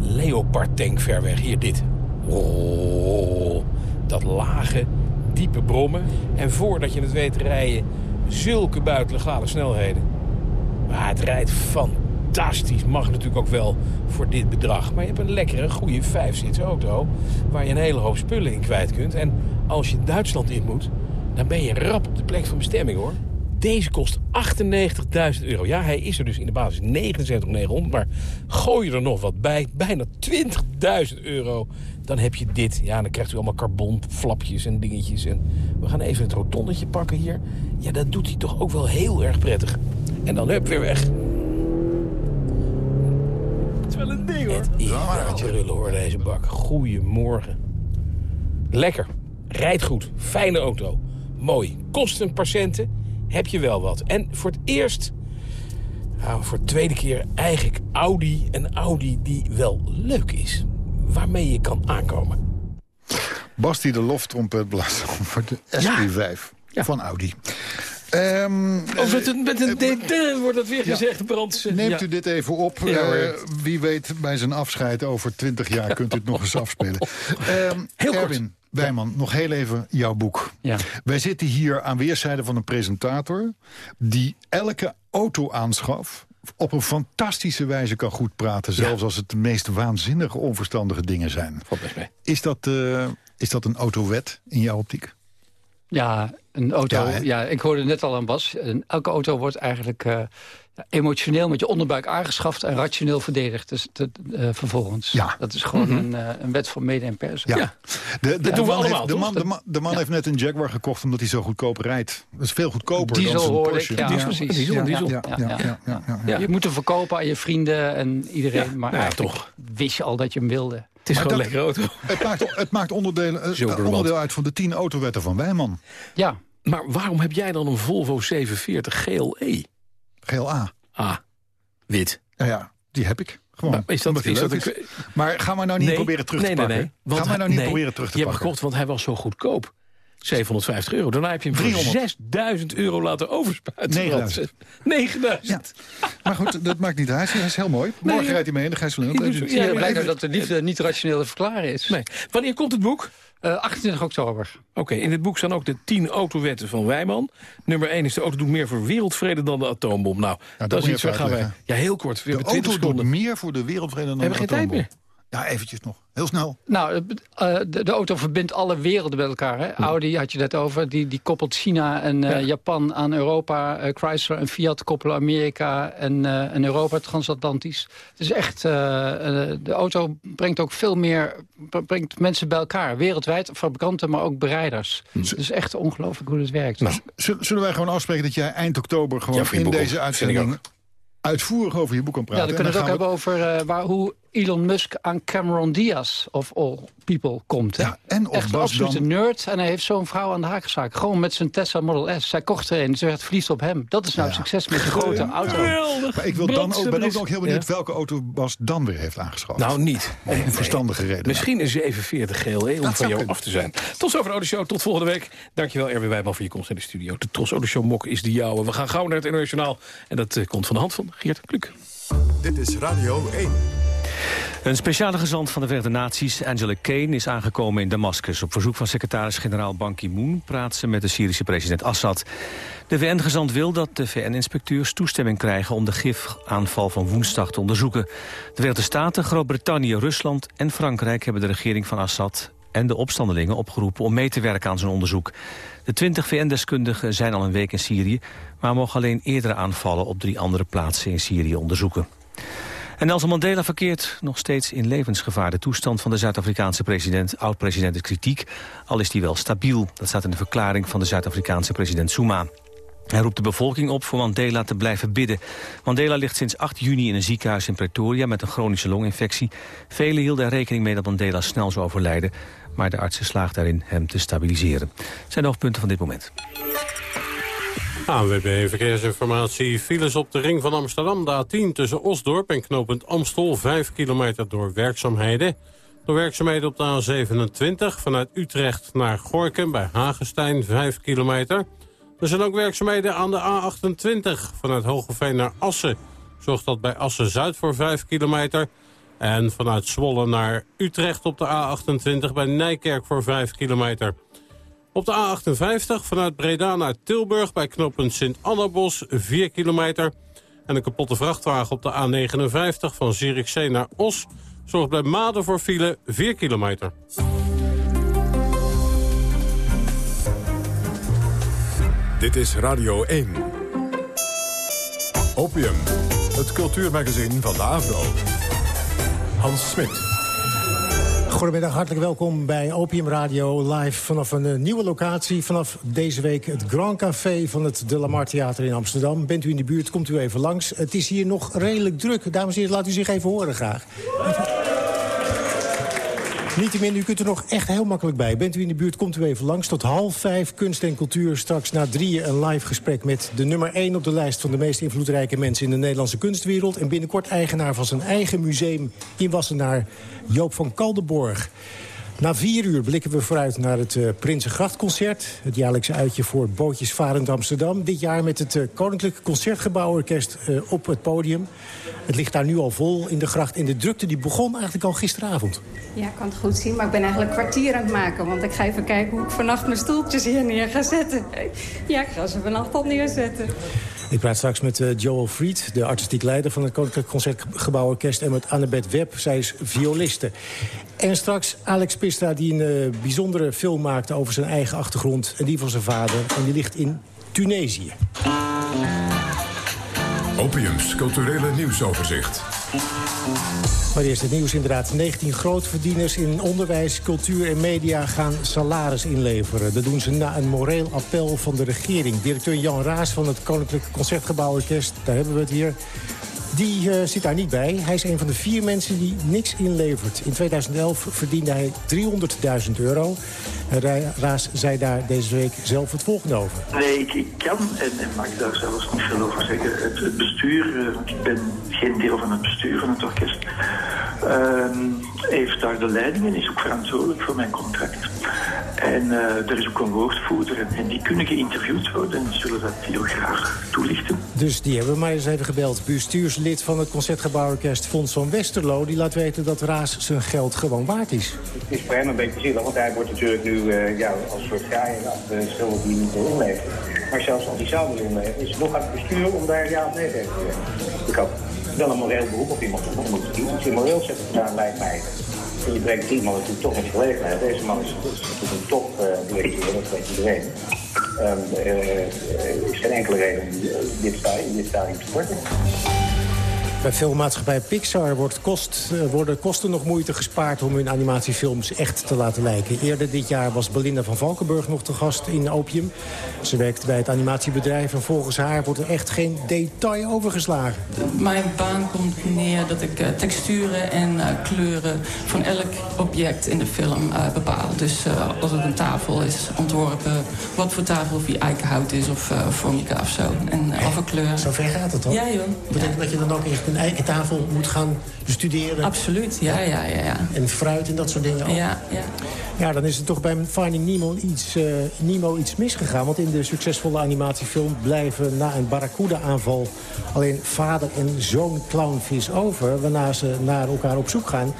Leopard tank ver weg. Hier dit. Oh, dat lage, diepe brommen. En voordat je het weet rijden zulke buitenlegale snelheden. Maar het rijdt fantastisch. Mag natuurlijk ook wel voor dit bedrag. Maar je hebt een lekkere, goede vijfzits auto... waar je een hele hoop spullen in kwijt kunt. En als je Duitsland in moet, dan ben je rap op de plek van bestemming, hoor. Deze kost 98.000 euro. Ja, hij is er dus in de basis 79.900. Maar gooi je er nog wat bij, bijna 20.000 euro... dan heb je dit. Ja, dan krijgt u allemaal carbonflapjes en dingetjes. En we gaan even het rotondetje pakken hier. Ja, dat doet hij toch ook wel heel erg prettig. En dan hup, weer weg. Het is wel een ding, hoor. Het is een rullen, hoor, deze bak. Goedemorgen. Lekker. Rijdt goed. Fijne auto. Mooi. Kost een paar centen. Heb je wel wat. En voor het eerst... Nou, voor de tweede keer eigenlijk Audi. Een Audi die wel leuk is. Waarmee je kan aankomen. Basti de loftrompet blaast voor de SP5 van Audi. Ehm, Of met een, met een DT wordt dat weer gezegd, Brands. Neemt u dit even op. Ja. Eh, wie weet, bij zijn afscheid over 20 jaar kunt u het nog eens afspelen. Ehm Heel kort. Erwin Wijman, nog heel even jouw boek. Ja. Wij zitten hier aan weerszijden van een presentator... die elke auto aanschaf op een fantastische wijze kan goed praten... zelfs als het de meest waanzinnige, onverstandige dingen zijn. Is dat, eh, is dat een autowet in jouw optiek? Ja, een auto. Ja, ik hoorde net al aan Bas. Elke auto wordt eigenlijk eh, emotioneel met je onderbuik aangeschaft... en rationeel verdedigd dus, te- eh, vervolgens. Ja. Dat is gewoon Mhm. een, eh, een wet van mede en pers. Ja. De, de, de doen we man, allemaal, heeft, de man, de man, de man heeft net een Jaguar gekocht omdat hij zo goedkoop rijdt. Dat is veel goedkoper Diesel dan zijn Porsche. ik. Ja, precies. Diesel, Ja, diesel. ja. Je moet hem verkopen aan je vrienden en iedereen. maar toch. wist je al dat je hem wilde. Het is Maar gewoon dat- een lekkere auto. Het maakt, het maakt onderdelen, eh, Zilverwand. onderdeel uit van de tien autowetten van Wijman. Ja. Maar waarom heb jij dan een Volvo 740 GLE? GLA. Ah, wit. Ja, ja, die heb ik. Gewoon. Maar is dat- is een- is. Maar ga maar nou niet Nee, proberen terug nee, te nee, pakken. nee. Want Ga maar nou niet nee, proberen terug te je hebt pakken. gekocht, want hij was zo goedkoop. 750 euro. Daarna heb je hem voor 300. 6000 euro laten overspuiten. 9000. 9000. Maar goed, dat maakt niet uit. Hij is, heel mooi. Morgen rijdt hij mee in de zo- Ja, Ja, blijkt dat de liefde niet rationeel te verklaren is. Nee. Wanneer komt het boek? Uh, 28 oktober. Oké, in dit boek staan ook de 10 autowetten van Wijman. Nummer 1 is de auto doet meer voor wereldvrede dan de atoombom. Nou, dat is iets waar gaan wij... Ja, heel kort. We De hebben 20 auto doet meer voor de wereldvrede dan We hebben de geen tijd atoombom. meer. Ja, eventjes nog. Heel snel. Nou, eh, de, de auto verbindt alle werelden met elkaar. Hè? Audi had je net over, die, die koppelt China en eh, Japan aan Europa. Eh, Chrysler en Fiat koppelen Amerika en, eh, en Europa transatlantisch. Het is echt, eh, eh, de auto brengt ook veel meer, brengt mensen bij elkaar. Wereldwijd, fabrikanten, maar ook bereiders. Het is echt ongelooflijk hoe het werkt. Zullen zullen wij gewoon afspreken dat jij eind oktober gewoon Ja, in deze uitzending uitvoerig over je boek kan Ja, praten? dan kunnen we het ook hebben over eh, waar, hoe Elon Musk aan Cameron Diaz of all people komt. Hè? en of Echt een Bas absolute dan- nerd. En hij heeft zo'n vrouw aan de haak gezaakt. Gewoon met zijn Tesla Model S. Zij kocht er een. Ze werd verliefd op hem. Dat is nou succes met een grote auto. Maar ik wil dan ook, ben ook nog heel benieuwd welke auto Bas dan weer heeft aangeschaft. Nou, niet. Om een verstandige reden. Misschien een 47 GLE om van jou kunnen. af te zijn. Tot zover de Autoshow. Tot volgende week. Dankjewel Erwin Wijman voor je komst in de studio. De Tros Autoshow mok is die jouwe. We gaan gauw naar het internationaal. En dat eh, komt van de hand van Geert Kluk. Dit is Radio 1. Een speciale gezant van de Verenigde Naties, Angela Kane, is aangekomen in Damascus. Op verzoek van secretaris-generaal Ban Ki-moon praat ze met de Syrische president Assad. De VN-gezant wil dat de VN-inspecteurs toestemming krijgen om de gifaanval van woensdag te onderzoeken. De Verenigde Staten, Groot-Brittannië, Rusland en Frankrijk hebben de regering van Assad en de opstandelingen opgeroepen om mee te werken aan zijn onderzoek. De 20 VN-deskundigen zijn al een week in Syrië, maar mogen alleen eerdere aanvallen op drie andere plaatsen in Syrië onderzoeken. En Nelson Mandela verkeert nog steeds in levensgevaar. De toestand van de Zuid-Afrikaanse president, oud-president is kritiek, al is die wel stabiel. Dat staat in de verklaring van de Zuid-Afrikaanse president Zuma. Hij roept de bevolking op voor Mandela te blijven bidden. Mandela ligt sinds 8 juni in een ziekenhuis in Pretoria met een chronische longinfectie. Velen hielden er rekening mee dat Mandela snel zou overlijden, maar de artsen slaagt daarin hem te stabiliseren. Dat zijn de hoofdpunten van dit moment. ANWB Verkeersinformatie. Files op de ring van Amsterdam, de A10 tussen Osdorp en knooppunt Amstel. 5 kilometer door werkzaamheden. Door werkzaamheden op de A27 vanuit Utrecht naar Gorkum bij Hagestein 5 kilometer. Er zijn ook werkzaamheden aan de A28 vanuit Hogeveen naar Assen. Zorgt dat bij Assen-Zuid voor 5 kilometer. En vanuit Zwolle naar Utrecht op de A28 bij Nijkerk voor 5 kilometer. Op de A58 vanuit Breda naar Tilburg bij knooppunt Sint-Annabos 4 kilometer. En een kapotte vrachtwagen op de A59 van Zierikzee naar Os... zorgt bij Maden voor file 4 kilometer. Dit is Radio 1. Opium, het cultuurmagazin van de Avro. Hans Smit. Goedemiddag, hartelijk welkom bij Opium Radio live vanaf een eh, nieuwe locatie. Vanaf deze week het Grand Café van het De Lamar Theater in Amsterdam. Bent u in de buurt, komt u even langs. Het is hier nog redelijk druk. Dames en heren, laat u zich even horen graag. Niettemin, u kunt er nog echt heel makkelijk bij. Bent u in de buurt, komt u even langs. Tot half vijf, kunst en cultuur. Straks na drieën een live gesprek met de nummer één op de lijst... van de meest invloedrijke mensen in de Nederlandse kunstwereld. En binnenkort eigenaar van zijn eigen museum in Wassenaar, Joop van Kaldenborg. Na vier uur blikken we vooruit naar het uh, Prinsengrachtconcert. Het jaarlijkse uitje voor Bootjesvarend Amsterdam. Dit jaar met het uh, Koninklijk Concertgebouworkest uh, op het podium. Het ligt daar nu al vol in de gracht. En de drukte die begon eigenlijk al gisteravond. Ja, ik kan het goed zien, maar ik ben eigenlijk kwartier aan het maken. Want ik ga even kijken hoe ik vannacht mijn stoeltjes hier neer ga zetten. Ja, ik ga ze vannacht al neerzetten. Ik praat straks met uh, Joel Fried, de artistiek leider van het Koninklijk Concertgebouworkest... en met Annabeth Webb, zij is violiste. En straks Alex Pistra, die een uh, bijzondere film maakte over zijn eigen achtergrond... en die van zijn vader, en die ligt in Tunesië. Opiums culturele nieuwsoverzicht. Maar eerst het nieuws inderdaad. 19 grootverdieners in onderwijs, cultuur en media gaan salaris inleveren. Dat doen ze na een moreel appel van de regering. Directeur Jan Raas van het Koninklijk Concertgebouworkest, daar hebben we het hier... Die uh, zit daar niet bij. Hij is een van de vier mensen die niks inlevert. In 2011 verdiende hij 300.000 euro. En Raas zei daar deze week zelf het volgende over. Nee, ik, kan en, en, mag daar zelfs niet veel over zeggen. Het, bestuur, want ik ben geen deel van het bestuur van het orkest... Uh, heeft daar de leiding en is ook verantwoordelijk voor mijn contract. En uh, er is ook een woordvoerder en, die kunnen geïnterviewd worden en die zullen dat heel graag toelichten. Dus die hebben we maar eens even gebeld. Bestuurslid van het Concertgebouworkest Fons van Westerlo... die laat weten dat Raas zijn geld gewoon waard is. Het is voor hem een beetje zielig, want hij wordt natuurlijk nu uh, ja, als soort de schulden die niet wil inleveren. Maar zelfs als hij zou willen inleveren, is het nog aan het bestuur om daar ja of nee tegen te zeggen. Ik had wel een moreel beroep op iemand te moeten doen. Je moreel zet gedaan, lijkt mij. Je brengt die man natuurlijk toch in gelegenheid. Deze man is, natuurlijk een topdirecteur, uh, dat weet iedereen. Um, uh, is geen enkele reden om dit, stadium te sporten. Bij filmmaatschappij Pixar wordt kost, worden kosten nog moeite gespaard... om hun animatiefilms echt te laten lijken. Eerder dit jaar was Belinda van Valkenburg nog te gast in Opium. Ze werkt bij het animatiebedrijf en volgens haar wordt er echt geen detail overgeslagen. Mijn baan komt neer dat ik texturen en kleuren van elk object in de film bepaal. Dus als het een tafel is ontworpen, wat voor tafel, of die eikenhout is of formica of zo. En of een kleur. Zo ver gaat het toch? Ja, joh. Betekent ja. dat je dan ook echt een eigen tafel moet gaan bestuderen? Absoluut, ja, ja, ja. ja. En fruit en dat soort dingen ook? Ja, ja. Ja, dan is het toch bij Finding Nemo iets, uh, Nemo iets misgegaan. Want in de succesvolle animatiefilm blijven na een barracuda-aanval... alleen vader en zoon clownvis over... waarna ze naar elkaar op zoek gaan.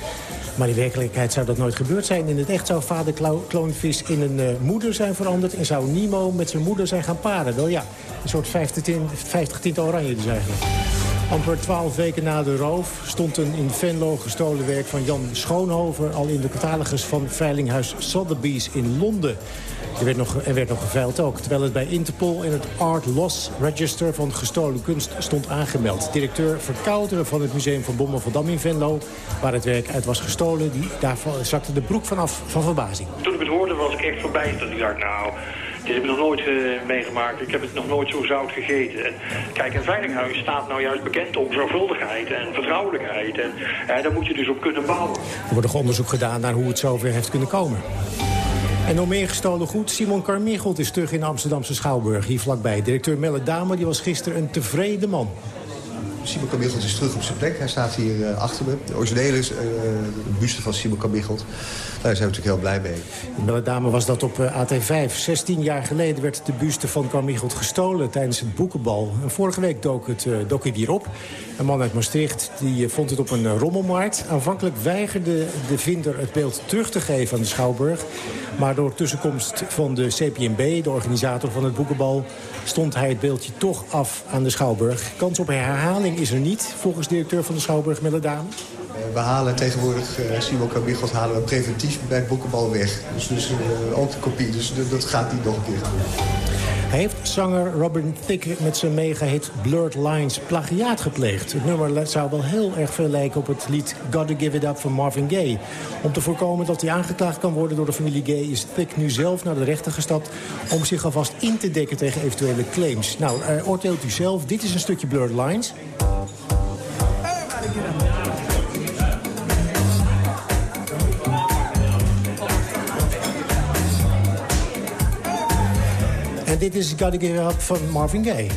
Maar in werkelijkheid zou dat nooit gebeurd zijn. In het echt zou vader clownvis in een uh, moeder zijn veranderd... en zou Nemo met zijn moeder zijn gaan paren. Wel ja, een soort 50 tint oranje dus eigenlijk. Amper twaalf weken na de roof stond een in Venlo gestolen werk van Jan Schoonhover... al in de catalogus van veilinghuis Sotheby's in Londen. Er werd, nog, er werd nog geveild ook, terwijl het bij Interpol en het Art Loss Register van gestolen kunst stond aangemeld. Directeur Verkouteren van het Museum van Bommel van Dam in Venlo, waar het werk uit was gestolen, die, daar zakte de broek vanaf van verbazing. Toen ik het hoorde was ik echt verbijsterd. Ik dacht, nou, dit heb ik nog nooit uh, meegemaakt. Ik heb het nog nooit zo zout gegeten. En, kijk, een veilinghuis staat nou juist bekend om zorgvuldigheid en vertrouwelijkheid. En eh, daar moet je dus op kunnen bouwen. Er wordt nog onderzoek gedaan naar hoe het zover heeft kunnen komen. En nog meer gestolen goed. Simon Carmichelt is terug in Amsterdamse Schouwburg, hier vlakbij. Directeur Melle Dame die was gisteren een tevreden man. Simon Carmichelt is terug op zijn plek. Hij staat hier uh, achter me. De originele uh, buste van Simon Carmichelt. Daar zijn we natuurlijk heel blij mee. Melle Dame was dat op uh, AT5. 16 jaar geleden werd de buste van Carmichelt gestolen tijdens het boekenbal. En vorige week dook, het, dook hij weer op. Een man uit Maastricht die vond het op een rommelmarkt. Aanvankelijk weigerde de vinder het beeld terug te geven aan de Schouwburg. Maar door tussenkomst van de CPNB, de organisator van het boekenbal... stond hij het beeldje toch af aan de Schouwburg. Kans op herhaling is er niet, volgens directeur van de Schouwburg Melledaan. We halen tegenwoordig, uh, Simon Carmichelt halen we preventief bij boekenbal weg. Dus, dus uh, ook de kopie, dus dat gaat niet nog een keer heeft zanger Robin Thicke met zijn mega-hit Blurred Lines plagiaat gepleegd. Het nummer zou wel heel erg veel lijken op het lied Gotta Give It Up van Marvin Gaye. Om te voorkomen dat hij aangeklaagd kan worden door de familie Gaye... is Thicke nu zelf naar de rechter gestapt om zich alvast in te dekken tegen eventuele claims. Nou, uh, oordeelt u zelf. Dit is een stukje Blurred Lines. En dit is Gotta Give Up van Marvin Gaye.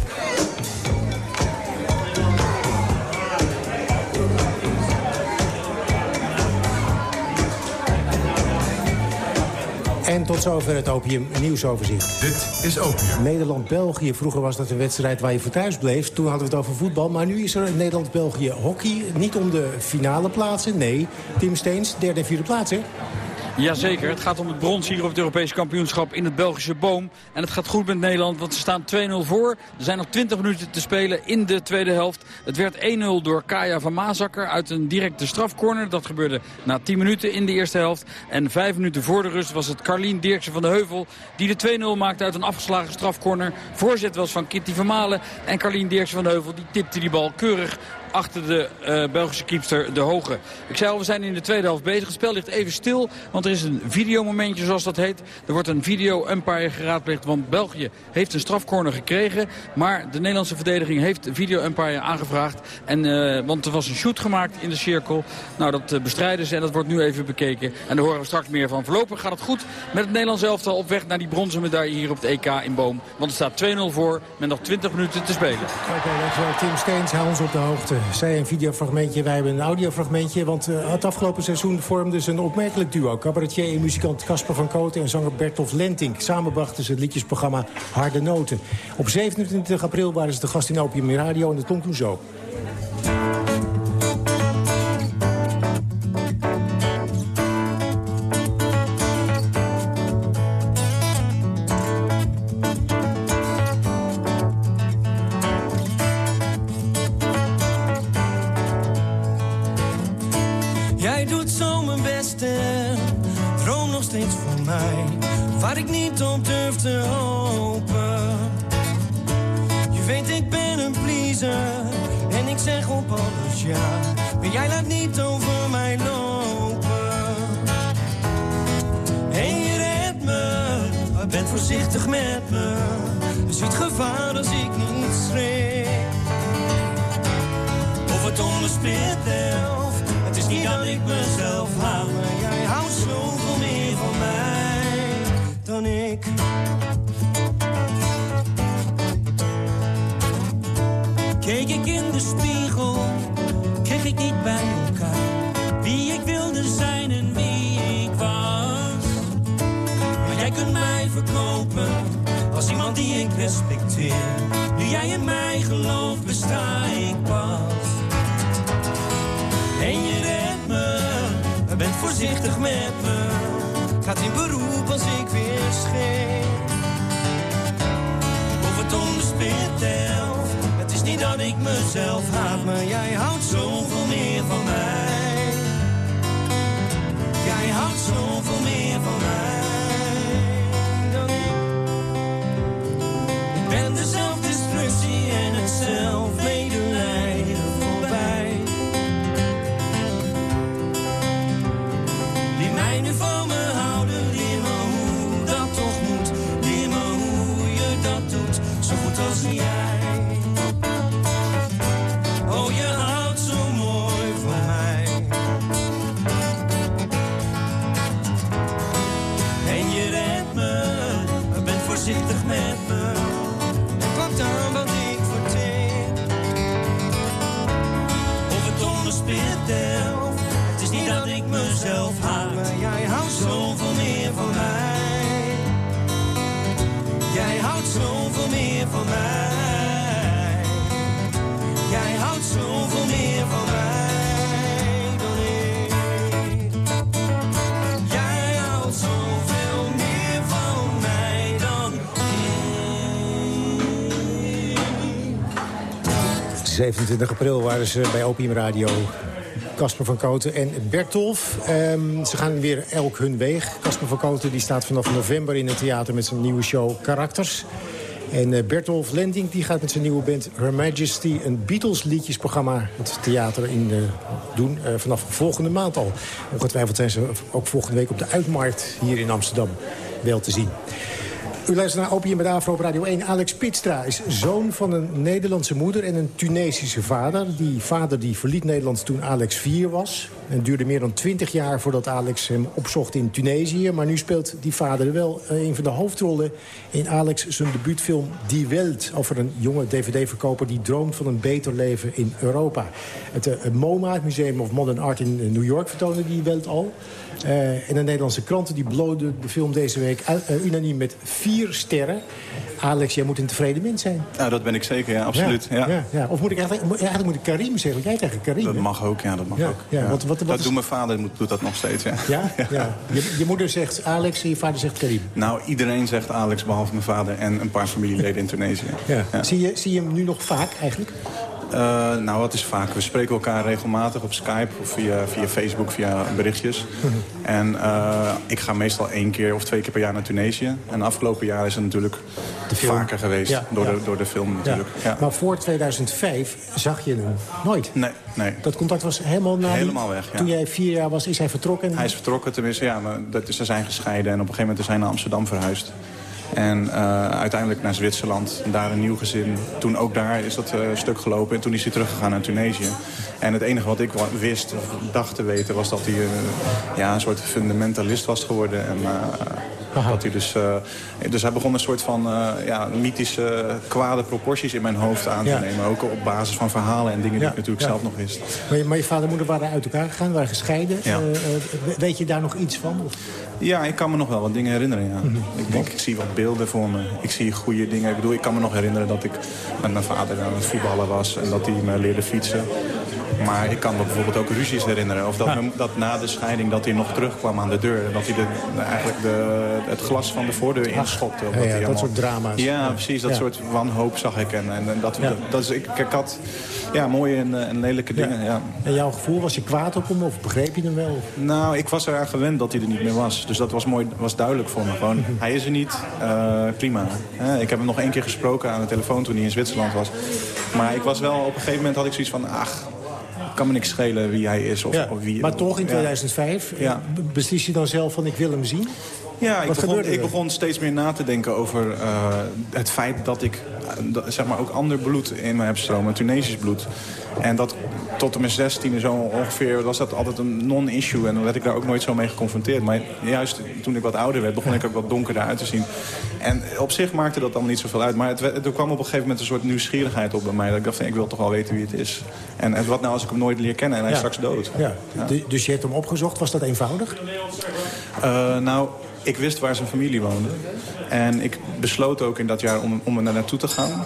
En tot zover het Opium nieuwsoverzicht. Dit is Opium. Nederland-België. Vroeger was dat een wedstrijd waar je voor thuis bleef. Toen hadden we het over voetbal. Maar nu is er Nederland-België hockey. Niet om de finale plaatsen. Nee, Tim Steens, derde en vierde plaats, hè? Jazeker, het gaat om het brons hier op het Europese kampioenschap in het Belgische Boom. En het gaat goed met Nederland, want ze staan 2-0 voor. Er zijn nog 20 minuten te spelen in de tweede helft. Het werd 1-0 door Kaya van Maasakker uit een directe strafcorner. Dat gebeurde na 10 minuten in de eerste helft. En 5 minuten voor de rust was het Carlien Dirksen van de Heuvel... die de 2-0 maakte uit een afgeslagen strafcorner. Voorzet was van Kitty van Malen. En Carlien Dirksen van de Heuvel die tipte die bal keurig achter de uh, Belgische keepster De Hoge. Ik zei al, we zijn in de tweede helft bezig. Het spel ligt even stil, want er is een videomomentje zoals dat heet. Er wordt een video-umpire geraadpleegd, want België heeft een strafcorner gekregen. Maar de Nederlandse verdediging heeft video-umpire aangevraagd. En, uh, want er was een shoot gemaakt in de cirkel. Nou, dat uh, bestrijden ze en dat wordt nu even bekeken. En daar horen we straks meer van. Voorlopig gaat het goed met het Nederlands elftal op weg naar die bronzen medaille hier op het EK in Boom. Want het staat 2-0 voor met nog 20 minuten te spelen. Oké, okay, dankjewel Tim Steens. Hou ons op de hoogte zij een videofragmentje, wij hebben een audiofragmentje. Want uh, het afgelopen seizoen vormden ze een opmerkelijk duo. Cabaretier en muzikant Casper van Kooten en zanger Bertolf Lentink. Samen brachten ze het liedjesprogramma Harde Noten. Op 27 april waren ze de gast in Opium Radio en dat klonk toen zo. 27 april waren ze bij Opium Radio. Casper van Koten en Bertolf. Ehm, ze gaan weer elk hun weeg. Casper van Koten die staat vanaf november in het theater met zijn nieuwe show Karakters. En eh, Bertolf Lending die gaat met zijn nieuwe band Her Majesty... een Beatles-liedjesprogramma het theater in eh, doen eh, vanaf volgende maand al. Ongetwijfeld zijn ze ook volgende week op de Uitmarkt hier in Amsterdam wel te zien. U luistert naar Opium met Afro op Radio 1. Alex Pitstra is zoon van een Nederlandse moeder en een Tunesische vader. Die vader die verliet Nederland toen Alex vier was. Het duurde meer dan twintig jaar voordat Alex hem opzocht in Tunesië. Maar nu speelt die vader wel eh, een van de hoofdrollen... in Alex zijn debuutfilm Die Welt... over een jonge dvd-verkoper die droomt van een beter leven in Europa. Het uh, MoMA, Museum of Modern Art in uh, New York, vertoonde Die Welt al. Uh, en de Nederlandse kranten die bloden de film deze week uh, unaniem met vier sterren. Alex, jij moet een tevreden mens zijn. Nou, dat ben ik zeker, ja, absoluut. Ja, ja. ja Of moet ik eigenlijk, eigenlijk moet ik Karim zeggen, jij tegen Karim Dat mag ook, ja, dat mag ook. Ja, wat, wat, wat dat is... doet mijn vader, doet dat nog steeds, ja. Ja? ja. Je, je, moeder zegt Alex en je vader zegt Karim. Nou, iedereen zegt Alex, behalve mijn vader en een paar familieleden in Tunesië. Ja. Zie, je, zie je hem nu nog vaak eigenlijk? Uh, nou, wat is vaak? We spreken elkaar regelmatig op Skype of via, via Facebook, via berichtjes. en uh, ik ga meestal één keer of twee keer per jaar naar Tunesië. En de afgelopen jaar is het natuurlijk vaker geweest ja, door, ja. De, door de film natuurlijk. Ja. Maar voor 2005 zag je hem nooit? Nee, nee. Dat contact was helemaal na Helemaal weg, Toen jij vier jaar was, is hij vertrokken? Hij is vertrokken, tenminste, ja. Maar dat is, ze zijn gescheiden en op een gegeven moment zijn ze naar Amsterdam verhuisd. En uh, uiteindelijk naar Zwitserland, daar een nieuw gezin. Toen ook daar is dat uh, stuk gelopen en toen is hij teruggegaan naar Tunesië. En het enige wat ik wist, of dacht te weten, was dat hij uh, ja, een soort fundamentalist was geworden. En Dat hij dus, eh, dus hij begon een soort van uh, ja, mythische, kwade proporties in mijn hoofd aan te Ja. nemen. Ook op basis van verhalen en dingen die ik natuurlijk zelf nog wist. Maar je, maar je vader en moeder waren uit elkaar gegaan, waren gescheiden. Eh, eh, weet je daar nog iets van? Of? Ja, ik kan me nog wel wat dingen herinneren, ja. Ik denk, ik zie wat beelden voor me. Ik zie goede dingen. Ik bedoel, ik kan me nog herinneren dat ik met mijn vader aan het voetballen was... en dat hij me leerde fietsen. Maar ik kan me bijvoorbeeld ook ruzies herinneren. Of dat, dat na de scheiding dat hij nog terugkwam aan de deur. En dat hij de, eigenlijk de, het glas van de voordeur inschopte. Ja, dat allemaal- soort drama's. Ja, precies. Dat soort wanhoop zag ik. En, en, en dat, Ja. dat is, ik, ik had ja, mooie en, eh, en lelijke dingen. Ja. En jouw gevoel, was je kwaad op hem of begreep je hem wel? Nou, ik was eraan gewend dat hij er niet meer was. Dus dat was, mooi, was duidelijk voor me. Gewoon, hij is er niet, eh, prima. Ik heb hem nog één keer gesproken aan de telefoon toen hij in Zwitserland was. Maar ik was wel, op een gegeven moment had ik zoiets van... ach, kan me niks schelen wie hij is. Of, Ja, of wie, maar toch in ja. 2005 eh, Ja. be- beslis je dan zelf van ik wil hem zien? Ja, ik Wat begon, ik begon steeds meer na te denken over eh, het feit dat ik eh, zeg maar ook ander bloed in me heb stromen, Tunesisch bloed. En dat tot en met 16 zo ongeveer was dat altijd een non-issue. En dan werd ik daar ook nooit zo mee geconfronteerd. Maar juist toen ik wat ouder werd, begon ik ook wat donkerder uit te zien. En op zich maakte dat allemaal niet zoveel uit. Maar het, er kwam op een gegeven moment een soort nieuwsgierigheid op bij mij. Dat ik dacht, van, ik wil toch wel weten wie het is. En, en wat nou als ik hem nooit leer kennen en hij is straks dood? Ja. Dus je hebt hem opgezocht, was dat eenvoudig? Eh, nou, ik wist waar zijn familie woonde. En ik besloot ook in dat jaar om, om er naar naartoe te gaan.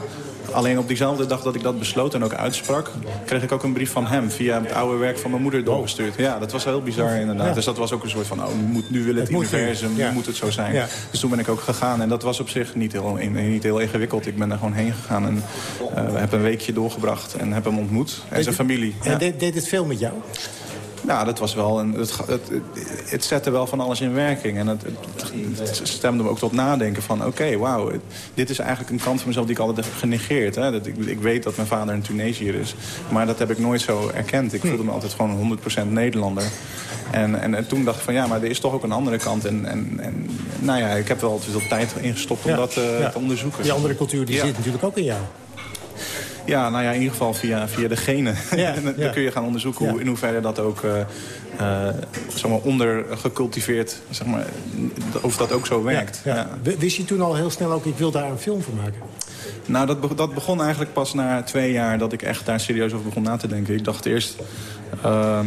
Alleen op diezelfde dag dat ik dat besloot en ook uitsprak... kreeg ik ook een brief van hem via het oude werk van mijn moeder doorgestuurd. Ja, dat was heel bizar inderdaad. Ja. Dus dat was ook een soort van, oh, nu, moet, nu wil het, moet universum, Ja. nu moet het zo zijn. Ja. Dus toen ben ik ook gegaan. En dat was op zich niet heel, niet heel ingewikkeld. Ik ben er gewoon heen gegaan en eh, heb een weekje doorgebracht. En heb hem ontmoet. En zijn familie. En deed, deed het veel met jou? Nou, dat was wel een, het, het, het, zette wel van alles in werking. En het, stemde me ook tot nadenken van... oké, wauw, dit is eigenlijk een kant van mezelf die ik altijd heb genegeerd. Hè? Dat ik, ik weet dat mijn vader een Tunesiër is. Maar dat heb ik nooit zo erkend. Ik voelde me altijd gewoon 100% Nederlander. En, en, en toen dacht ik van ja, maar er is toch ook een andere kant. En, en, en nou ja, ik heb wel te veel tijd ingestopt om Ja, dat eh, ja. te onderzoeken. Die andere cultuur die Ja. zit natuurlijk ook in jou. Ja, nou ja, in ieder geval via, via de genen. Ja, dan ja. kun je gaan onderzoeken hoe, in hoeverre dat ook eh, zeg maar onder gecultiveerd, zeg maar, of dat ook zo werkt. Ja. Wist je toen al heel snel ook, ik wil daar een film van maken? Nou, dat, be- dat begon eigenlijk pas na twee jaar dat ik echt daar serieus over begon na te denken. Ik dacht eerst, ehm,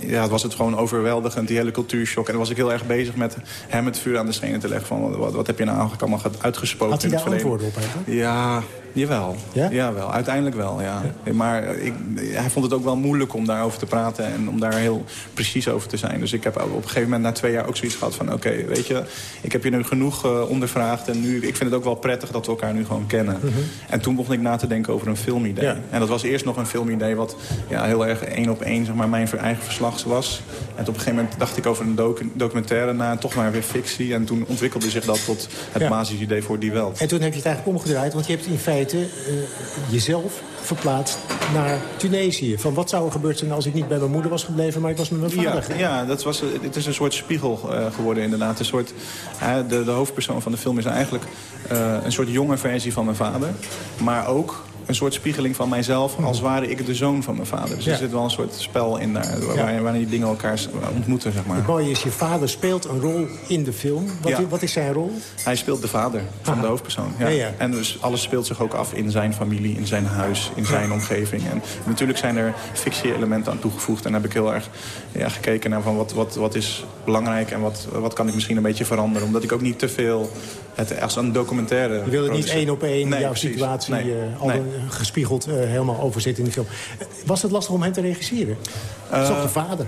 ja, was het gewoon overweldigend, die hele cultuurshock. En dan was ik heel erg bezig met hem het vuur aan de schenen te leggen. Van, wat, wat heb je nou eigenlijk allemaal ge- uitgesproken Had hij in het daar antwoorden op eigenlijk? Ja, jawel. Ja? Jawel, uiteindelijk wel, ja. Maar ik, hij vond het ook wel moeilijk om daarover te praten... en om daar heel precies over te zijn. Dus ik heb op een gegeven moment na twee jaar ook zoiets gehad van... oké, weet je, ik heb je nu genoeg eh, ondervraagd... en nu, ik vind het ook wel prettig dat we elkaar nu gewoon kennen. En toen begon ik na te denken over een filmidee. Ja. En dat was eerst nog een filmidee wat ja, heel erg één op één zeg maar, mijn eigen verslag was. En op een gegeven moment dacht ik over een docu- documentaire na... en toch maar weer fictie. En toen ontwikkelde zich dat tot het Ja. basisidee voor Die Welt. En toen heb je het eigenlijk omgedraaid, want je hebt in feite eh, jezelf verplaatst naar Tunesië. Van wat zou er gebeurd zijn als ik niet bij mijn moeder was gebleven, maar ik was met mijn vader Ja, dat was, eh, het is een soort spiegel eh, geworden inderdaad. Een soort, de, de hoofdpersoon van de film is eigenlijk een soort jonge versie van mijn vader. Maar ook een soort spiegeling van mijzelf als ware ik de zoon van mijn vader. Dus Ja. er zit wel een soort spel in daar, waar, waarin die dingen elkaar ontmoeten, zeg maar. Het mooie is, je vader speelt een rol in de film. Wat, Ja. wat is zijn rol? Hij speelt de vader van de hoofdpersoon. En dus alles speelt zich ook af in zijn familie, in zijn huis, in zijn omgeving. En natuurlijk zijn er fictie-elementen aan toegevoegd. En heb ik heel erg ja, gekeken naar van wat, wat, wat is belangrijk en wat, wat kan ik misschien een beetje veranderen. Omdat ik ook niet te veel het als een documentaire... Je wil het niet één op één, Nee, jouw precies. situatie Nee, eh, al nee. Gespiegeld eh, helemaal overzitten in de film. Eh, Was het lastig om hem te regisseren? Dat is toch de vader?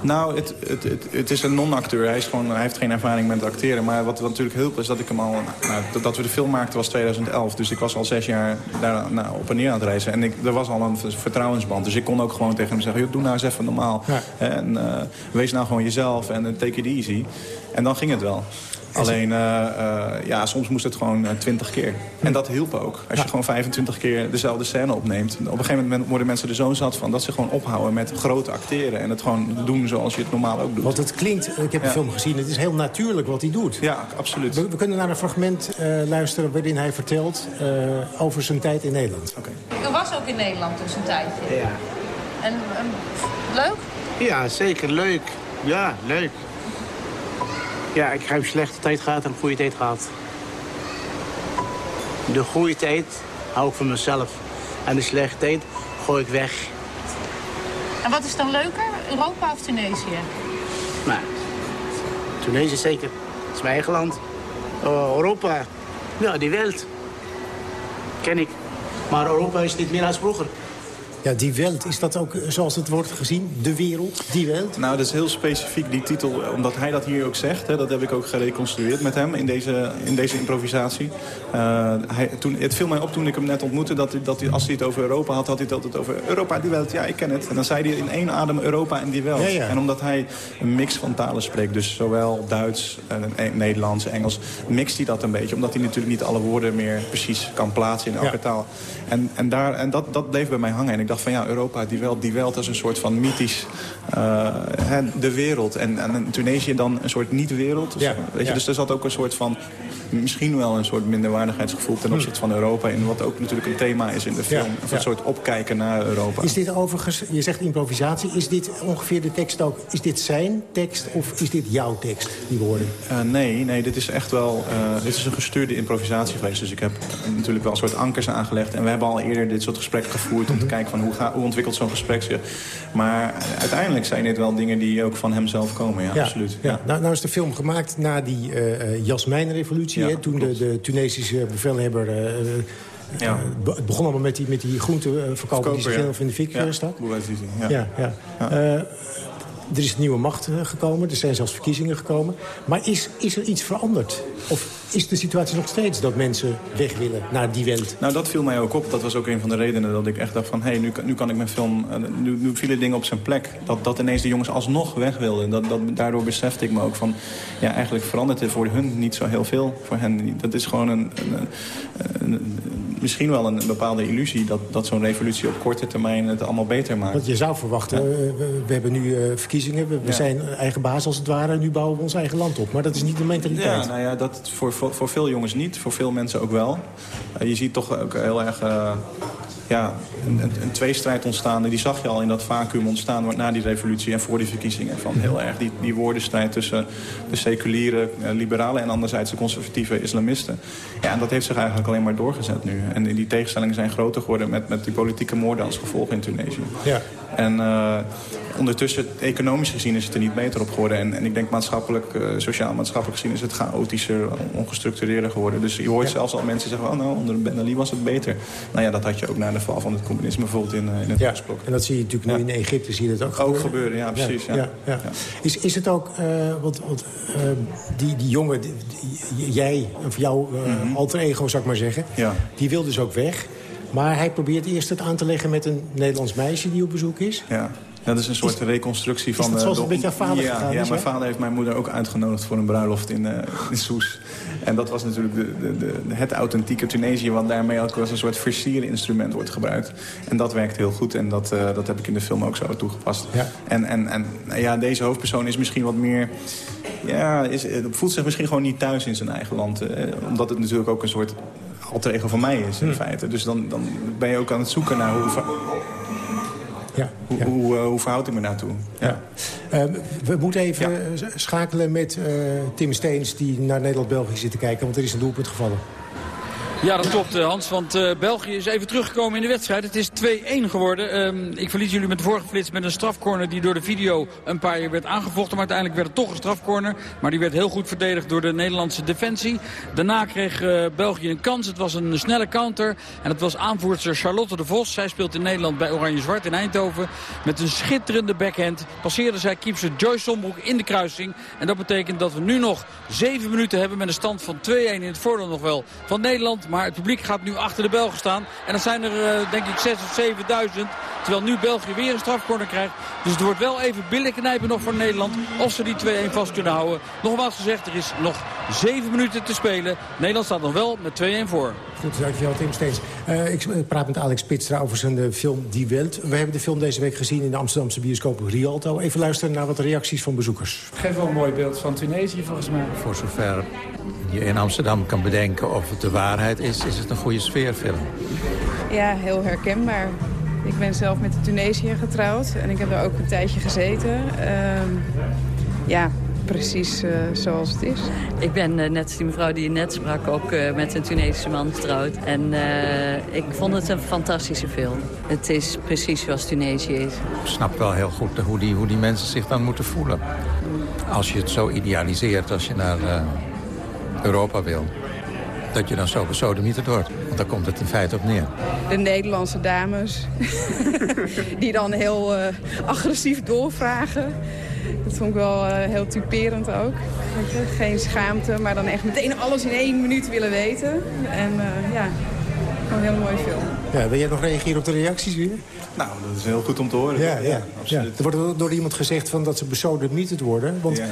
Nou, het, het, het, het is een non-acteur. Hij, is gewoon, hij heeft geen ervaring met acteren. Maar wat, wat natuurlijk hielp is dat ik hem al... Nou, dat, dat we de film maakten was 2011. Dus ik was al zes jaar daar nou, op en neer aan het reizen. En ik, er was al een vertrouwensband. Dus ik kon ook gewoon tegen hem zeggen... Joh, doe nou eens even normaal. En eh, wees nou gewoon jezelf en eh, take it easy. En dan ging het wel. Alleen, eh, eh, ja, soms moest het gewoon twintig keer. En dat hielp ook. Als je gewoon 25 keer dezelfde scène opneemt. Op een gegeven moment worden mensen er zo zat van... dat ze gewoon ophouden met grote acteren. En het gewoon doen zoals je het normaal ook doet. Want het klinkt, ik heb de Ja. film gezien, het is heel natuurlijk wat hij doet. Ja, absoluut. We, we kunnen naar een fragment eh, luisteren waarin hij vertelt eh, over zijn tijd in Nederland. Ik was ook in Nederland dus een tijdje. Ja. En, en leuk? ja, zeker leuk. Ja, leuk. Ja, ik heb een slechte tijd gehad en een goede tijd gehad. De goede tijd hou ik voor mezelf. En de slechte tijd gooi ik weg. En wat is dan leuker, Europa of Tunesië? Maar Tunesië zeker. Dat is mijn eigen land. Oh, Europa, ja, die wereld. Ken ik. Maar Europa is niet meer als vroeger. Ja, die wereld, is dat ook eh, zoals het wordt gezien? De wereld, die wereld? Nou, dat is heel specifiek, die titel, omdat hij dat hier ook zegt. Hè, dat heb ik ook gereconstrueerd met hem in deze, in deze improvisatie. Uh, hij, toen, het viel mij op toen ik hem net ontmoette, dat, dat hij, als hij het over Europa had, had hij het altijd over Europa, die wereld. Ja, ik ken het. En dan zei hij in één adem Europa en die wereld. Ja, ja. En omdat hij een mix van talen spreekt, dus zowel Duits, en, Nederlands, Engels, mixt hij dat een beetje. Omdat hij natuurlijk niet alle woorden meer precies kan plaatsen in elke Ja. taal. En, en, daar, en dat, dat bleef bij mij hangen. En ik dacht van ja, Europa, die welt, die welt als een soort van mythisch eh, hè, de wereld. En, en Tunesië dan een soort niet-wereld. Dus, Ja, weet je, ja. dus er zat ook een soort van, misschien wel een soort minderwaardigheidsgevoel ten opzichte van Europa. In wat ook natuurlijk een thema is in de film. Ja, ja. een soort opkijken naar Europa. Is dit overigens, je zegt improvisatie, is dit ongeveer de tekst ook... is dit zijn tekst of is dit jouw tekst, die woorden? Eh, nee, nee, dit is echt wel eh, dit is een gestuurde improvisatie geweest. Dus ik heb natuurlijk wel een soort ankers aangelegd. En we hebben al eerder dit soort gesprekken gevoerd... om te kijken van hoe, ga, hoe ontwikkelt zo'n gesprek zich. Maar uiteindelijk zijn dit wel dingen die ook van hem zelf komen. Ja, absoluut. Ja. Nou, nou is de film gemaakt na die eh eh, Jasmijnrevolutie. Ja, hè, toen de, de Tunesische bevelhebber... eh, eh, Ja. eh, be- het begon allemaal met die, met die groenteverkoper die Verkoper, zichzelf in de fik ja. stak. Bouazizi, Ja. ja. Ja, Eh, er is nieuwe macht gekomen, er zijn zelfs verkiezingen gekomen. Maar is, is er iets veranderd? Of is de situatie nog steeds dat mensen weg willen naar die wend? Nou, dat viel mij ook op. Dat was ook een van de redenen dat ik echt dacht van... hé, hey, nu, kan- nu kan ik mijn film... eh, Nu, nu vielen dingen op zijn plek. Dat, dat ineens de jongens alsnog weg wilden. Dat, dat, daardoor besefte ik me ook van... ja, eigenlijk verandert er voor hun niet zo heel veel. Voor hen. Dat is gewoon een, een- een- misschien wel een bepaalde illusie... dat, dat zo'n revolutie op korte termijn het allemaal beter maakt. Want je zou verwachten, eh, we, we hebben nu eh, verkiezingen, we, we Ja. zijn eigen baas als het ware... en nu bouwen we ons eigen land op. Maar dat is niet de mentaliteit. Ja, nou ja, dat voor, voor, voor veel jongens niet. Voor veel mensen ook wel. Eh, je ziet toch ook heel erg ja, een, een, een tweestrijd ontstaan. En die zag je al in dat vacuüm ontstaan na die revolutie en voor die verkiezingen. Van heel erg die, die woordenstrijd tussen de seculiere eh, liberalen... en anderzijds de conservatieve islamisten. Ja, en dat heeft zich eigenlijk alleen maar doorgezet nu. En die tegenstellingen zijn groter geworden met, met die politieke moorden als gevolg in Tunesië. Ja. En eh, ondertussen, economisch gezien, is het er niet beter op geworden. En, en ik denk maatschappelijk, eh, sociaal-maatschappelijk gezien... is het chaotischer, ongestructureerder geworden. Dus je hoort zelfs al mensen zeggen... oh nou, onder Ben Ali was het beter. Nou ja, dat had je ook na de val van het communisme bijvoorbeeld in, eh, in het Ja, Oostblok. en dat zie je natuurlijk nu in Egypte, zie je dat ook gebeuren. gebeuren, ja, precies, ja. ja. Is, is het ook, want, want eh, die, die jongen, die, die- jij, of jouw eh, alter ego zou ik maar zeggen... Die wil dus ook weg. Maar hij probeert eerst het aan te leggen met een Nederlands meisje die op bezoek is. Ja. Dat is een soort reconstructie van... dat eh, zoals het met jouw vader ja, gegaan Ja, is, mijn vader heeft mijn moeder ook uitgenodigd voor een bruiloft in, eh, in Soes. En dat was natuurlijk de, de, de, het authentieke Tunesië... wat daarmee ook als een soort versierinstrument wordt gebruikt. En dat werkt heel goed en dat, eh, dat heb ik in de film ook zo toegepast. Ja. En, en, en ja, deze hoofdpersoon is misschien wat meer... Ja, is, voelt zich misschien gewoon niet thuis in zijn eigen land. eh, omdat het natuurlijk ook een soort alter ego van mij is in feite. Dus dan, dan ben je ook aan het zoeken naar hoe... Ja, Hoe, hoe, eh, hoe verhoud ik me daartoe? Ja. Eh, we moeten even schakelen met eh, Tim Steens... die naar Nederland-België zit te kijken, want er is een doelpunt gevallen. Ja, dat klopt eh, Hans, want eh, België is even teruggekomen in de wedstrijd. Het is 2-1 geworden. Ehm, ik verliet jullie met de vorige flits met een strafcorner die door de video een paar jaar werd aangevochten. Maar uiteindelijk werd het toch een strafcorner. Maar die werd heel goed verdedigd door de Nederlandse defensie. Daarna kreeg eh, België een kans. Het was een snelle counter. En het was aanvoerster Charlotte de Vos. Zij speelt in Nederland bij Oranje-Zwart in Eindhoven. Met een schitterende backhand passeerde zij keepster Joyce Sombroek in de kruising. En dat betekent dat we nu nog 7 minuten hebben met een stand van 2-1 in het voordeel nog wel van Nederland. Maar het publiek gaat nu achter de Belgen staan. En dat zijn er eh, denk ik 6 of 7.000. Terwijl nu België weer een strafcorner krijgt. Dus het wordt wel even billen knijpen nog voor Nederland. Of ze die 2-1 vast kunnen houden. Nogmaals gezegd, er is nog 7 minuten te spelen. Nederland staat nog wel met 2-1 voor. Goed, dankjewel Tim Steens. Eh, ik praat met Alex Pitstra over zijn eh, film Die Welt. We hebben de film deze week gezien in de Amsterdamse bioscoop Rialto. Even luisteren naar wat reacties van bezoekers. Het geeft wel een mooi beeld van Tunesië volgens mij. Voor zover je in Amsterdam kan bedenken of het de waarheid is, is het een goede sfeerfilm. Ja, heel herkenbaar. Ik ben zelf met een Tunesiër getrouwd en ik heb daar ook een tijdje gezeten. Ehm, ja, precies eh, zoals het is. Ik ben uh, net als die mevrouw die je net sprak ook uh, met een Tunesische man getrouwd. En ik vond het een fantastische film. Het is precies zoals Tunesië is. Ik snap wel heel goed hoe die, hoe die mensen zich dan moeten voelen. Als je het zo idealiseert als je naar Europa wil dat je dan zo besodemieterd wordt. Want daar komt het in feite op neer. De Nederlandse dames, die dan heel uh, agressief doorvragen. Dat vond ik wel uh, heel typerend ook. Geen schaamte, maar dan echt meteen alles in één minuut willen weten. En uh, ja, een hele mooie film. Ja, wil jij nog reageren op de reacties weer? Nou, dat is heel goed om te horen. Ja, ja, ja. Er wordt door iemand gezegd van dat ze besodemieterd worden. Want... Ja,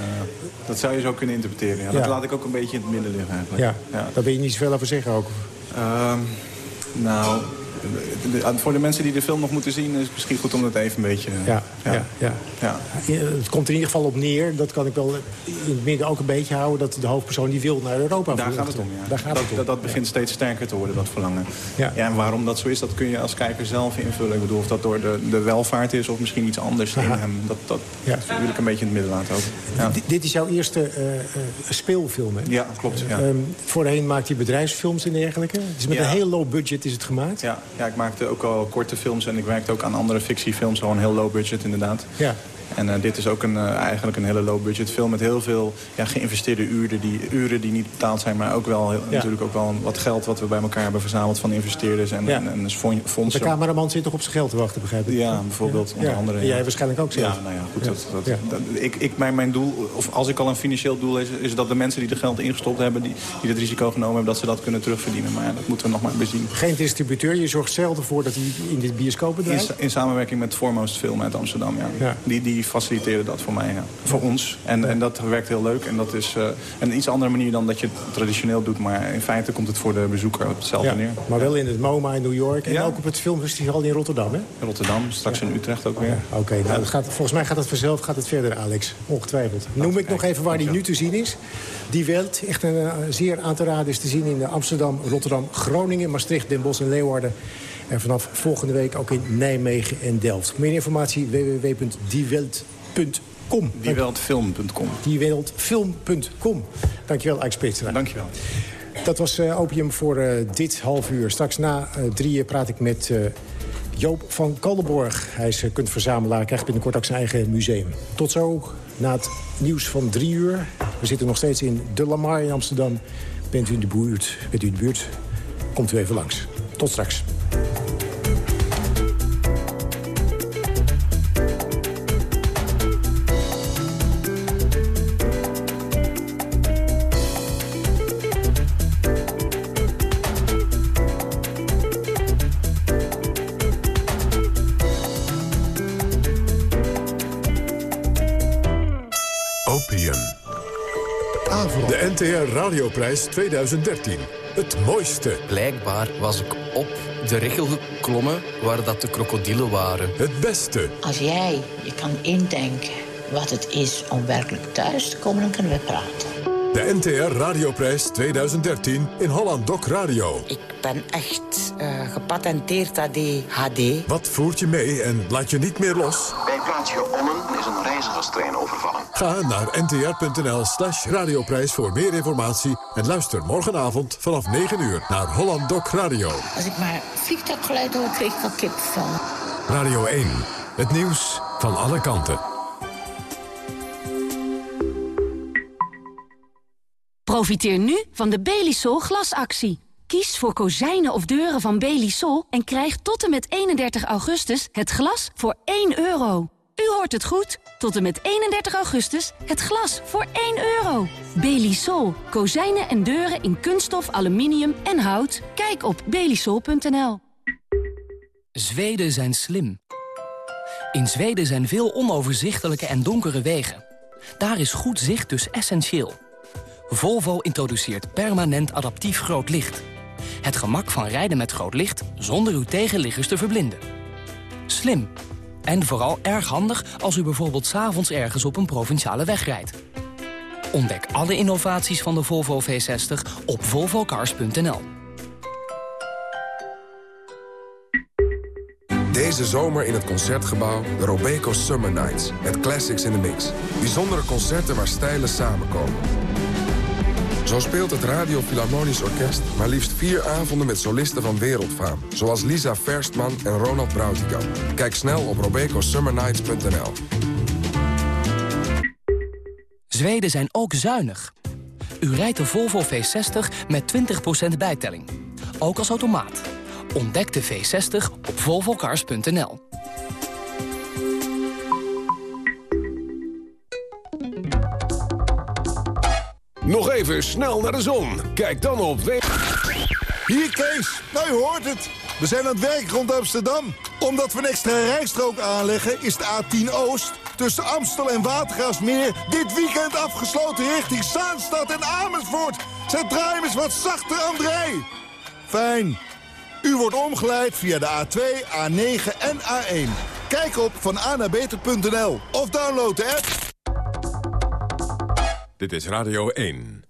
dat zou je zo kunnen interpreteren. Ja. Dat laat ik ook een beetje in het midden liggen eigenlijk. Ja, daar wil je niet zoveel over zeggen ook. Um, nou, voor de mensen die de film nog moeten zien... is het misschien goed om dat even een beetje... Ja, ja. ja, ja. Het komt in ieder geval op neer, dat kan ik wel in het midden ook een beetje houden... dat de hoofdpersoon die wil naar Europa Daar gaat het om, ja. Daar gaat dat, het om. Dat, dat begint steeds sterker te worden, dat verlangen. Ja. ja. En waarom dat zo is, dat kun je als kijker zelf invullen. Ik bedoel, of dat door de, de welvaart is of misschien iets anders Aha. in hem. Dat, dat, ja. dat wil ik een beetje in het midden laten ook. Dit is jouw eerste uh, uh, speelfilm, hè? Ja, klopt. Ja. Um, voorheen maakte je bedrijfsfilms en dergelijke. Dus met een heel low budget is het gemaakt. Ja, ja ik maakte ook al korte films en ik werkte ook aan andere fictiefilms. Gewoon heel low budget inderdaad. Ja. En uh, dit is ook een, uh, eigenlijk een hele low-budget film met heel veel ja, geïnvesteerde uren die, uren die niet betaald zijn. Maar ook wel, heel, ja. natuurlijk ook wel wat geld wat we bij elkaar hebben verzameld van investeerders en, ja. en, en fondsen. De cameraman zit toch op zijn geld te wachten, begrijp ik? Ja, bijvoorbeeld, onder andere. En jij waarschijnlijk ook zelf. Ja, nou ja, goed. Dat, dat, dat, ik, ik, mijn, mijn doel, of als ik al een financieel doel is, is dat de mensen die er geld ingestopt hebben, die, die het risico genomen hebben, dat ze dat kunnen terugverdienen. Maar ja, dat moeten we nog maar bezien. Geen distributeur, je zorgt zelf ervoor dat hij in dit bioscoop draait? In, in, samenwerking met Foremost Film uit Amsterdam, ja. Die, die faciliteren dat voor mij, ja. voor ons. En, en dat werkt heel leuk. En dat is uh, een iets andere manier dan dat je het traditioneel doet. Maar in feite komt het voor de bezoeker op hetzelfde ja, neer. Maar wel in het MoMA in New York. En ja. ook op het filmfestival in Rotterdam, hè? In Rotterdam, straks in Utrecht ook weer. Oké, okay, nou, gaat, volgens mij gaat het vanzelf gaat het verder, Alex. Ongetwijfeld. Noem ik nog even waar die nu te zien is. Die Welt, echt een, uh, zeer aan te raden, is te zien in Amsterdam, Rotterdam, Groningen, Maastricht, Den Bosch en Leeuwarden. En vanaf volgende week ook in Nijmegen en Delft. Meer informatie www.diewelt.com. Dieweldfilm.com. Dieweldfilm.com. Dankjewel, Ike Spitstra. Dankjewel. Dat was uh, opium voor uh, dit half uur. Straks na uh, drieën praat ik met Joop van Kaldenborg. Hij is kunstverzamelaar, krijgt binnenkort ook zijn eigen museum. Tot zo, na het nieuws van drie uur. We zitten nog steeds in De Lamar in Amsterdam. Bent u in de buurt? Bent u in de buurt? Komt u even langs. Tot straks. NTR Radioprijs 2013. Het mooiste. Blijkbaar was ik op de richel geklommen waar dat de krokodillen waren. Het beste. Als jij je kan indenken wat het is om werkelijk thuis te komen, dan kunnen we praten. De NTR Radioprijs 2013 in Holland Doc Radio. Ik ben echt uh, gepatenteerd ADHD. Wat voert je mee en laat je niet meer los? Bij plaatsje Ommen is een reizigerstrein overvallen. Ga naar ntr.nl slash radioprijs voor meer informatie... en luister morgenavond vanaf 9 uur naar Holland Doc Radio. Als ik maar vliegtuiggeluid hoor, kreeg ik al kipvel. Radio 1, het nieuws van alle kanten. Profiteer nu van de Belisol glasactie. Kies voor kozijnen of deuren van Belisol en krijg tot en met 31 augustus het glas voor 1 euro. U hoort het goed. Tot en met 31 augustus het glas voor 1 euro. Belisol. Kozijnen en deuren in kunststof, aluminium en hout. Kijk op belisol.nl. Zweden zijn slim. In Zweden zijn veel onoverzichtelijke en donkere wegen. Daar is goed zicht dus essentieel. Volvo introduceert permanent adaptief groot licht. Het gemak van rijden met groot licht zonder uw tegenliggers te verblinden. Slim. En vooral erg handig als u bijvoorbeeld s'avonds ergens op een provinciale weg rijdt. Ontdek alle innovaties van de Volvo V60 op volvocars.nl. Deze zomer in het Concertgebouw de Robeco Summer Nights. Met classics in the mix. Bijzondere concerten waar stijlen samenkomen. Zo speelt het Radio Philharmonisch Orkest maar liefst vier avonden met solisten van wereldfaam. Zoals Lisa Verstman en Ronald Brautigam. Kijk snel op robecosummernights.nl. Zweden zijn ook zuinig. U rijdt de Volvo V60 met 20% bijtelling. Ook als automaat. Ontdek de V60 op volvocars.nl. Nog even snel naar de zon. Kijk dan op... Hier Kees, nou je hoort het. We zijn aan het werk rond Amsterdam. Omdat we een extra rijstrook aanleggen is de A10 Oost... tussen Amstel en Watergraafsmeer dit weekend afgesloten richting Zaanstad en Amersfoort. Zet draai eens wat zachter, André. Fijn. U wordt omgeleid via de A2, A9 en A1. Kijk op vananabeter.nl of download de app. Dit is Radio 1.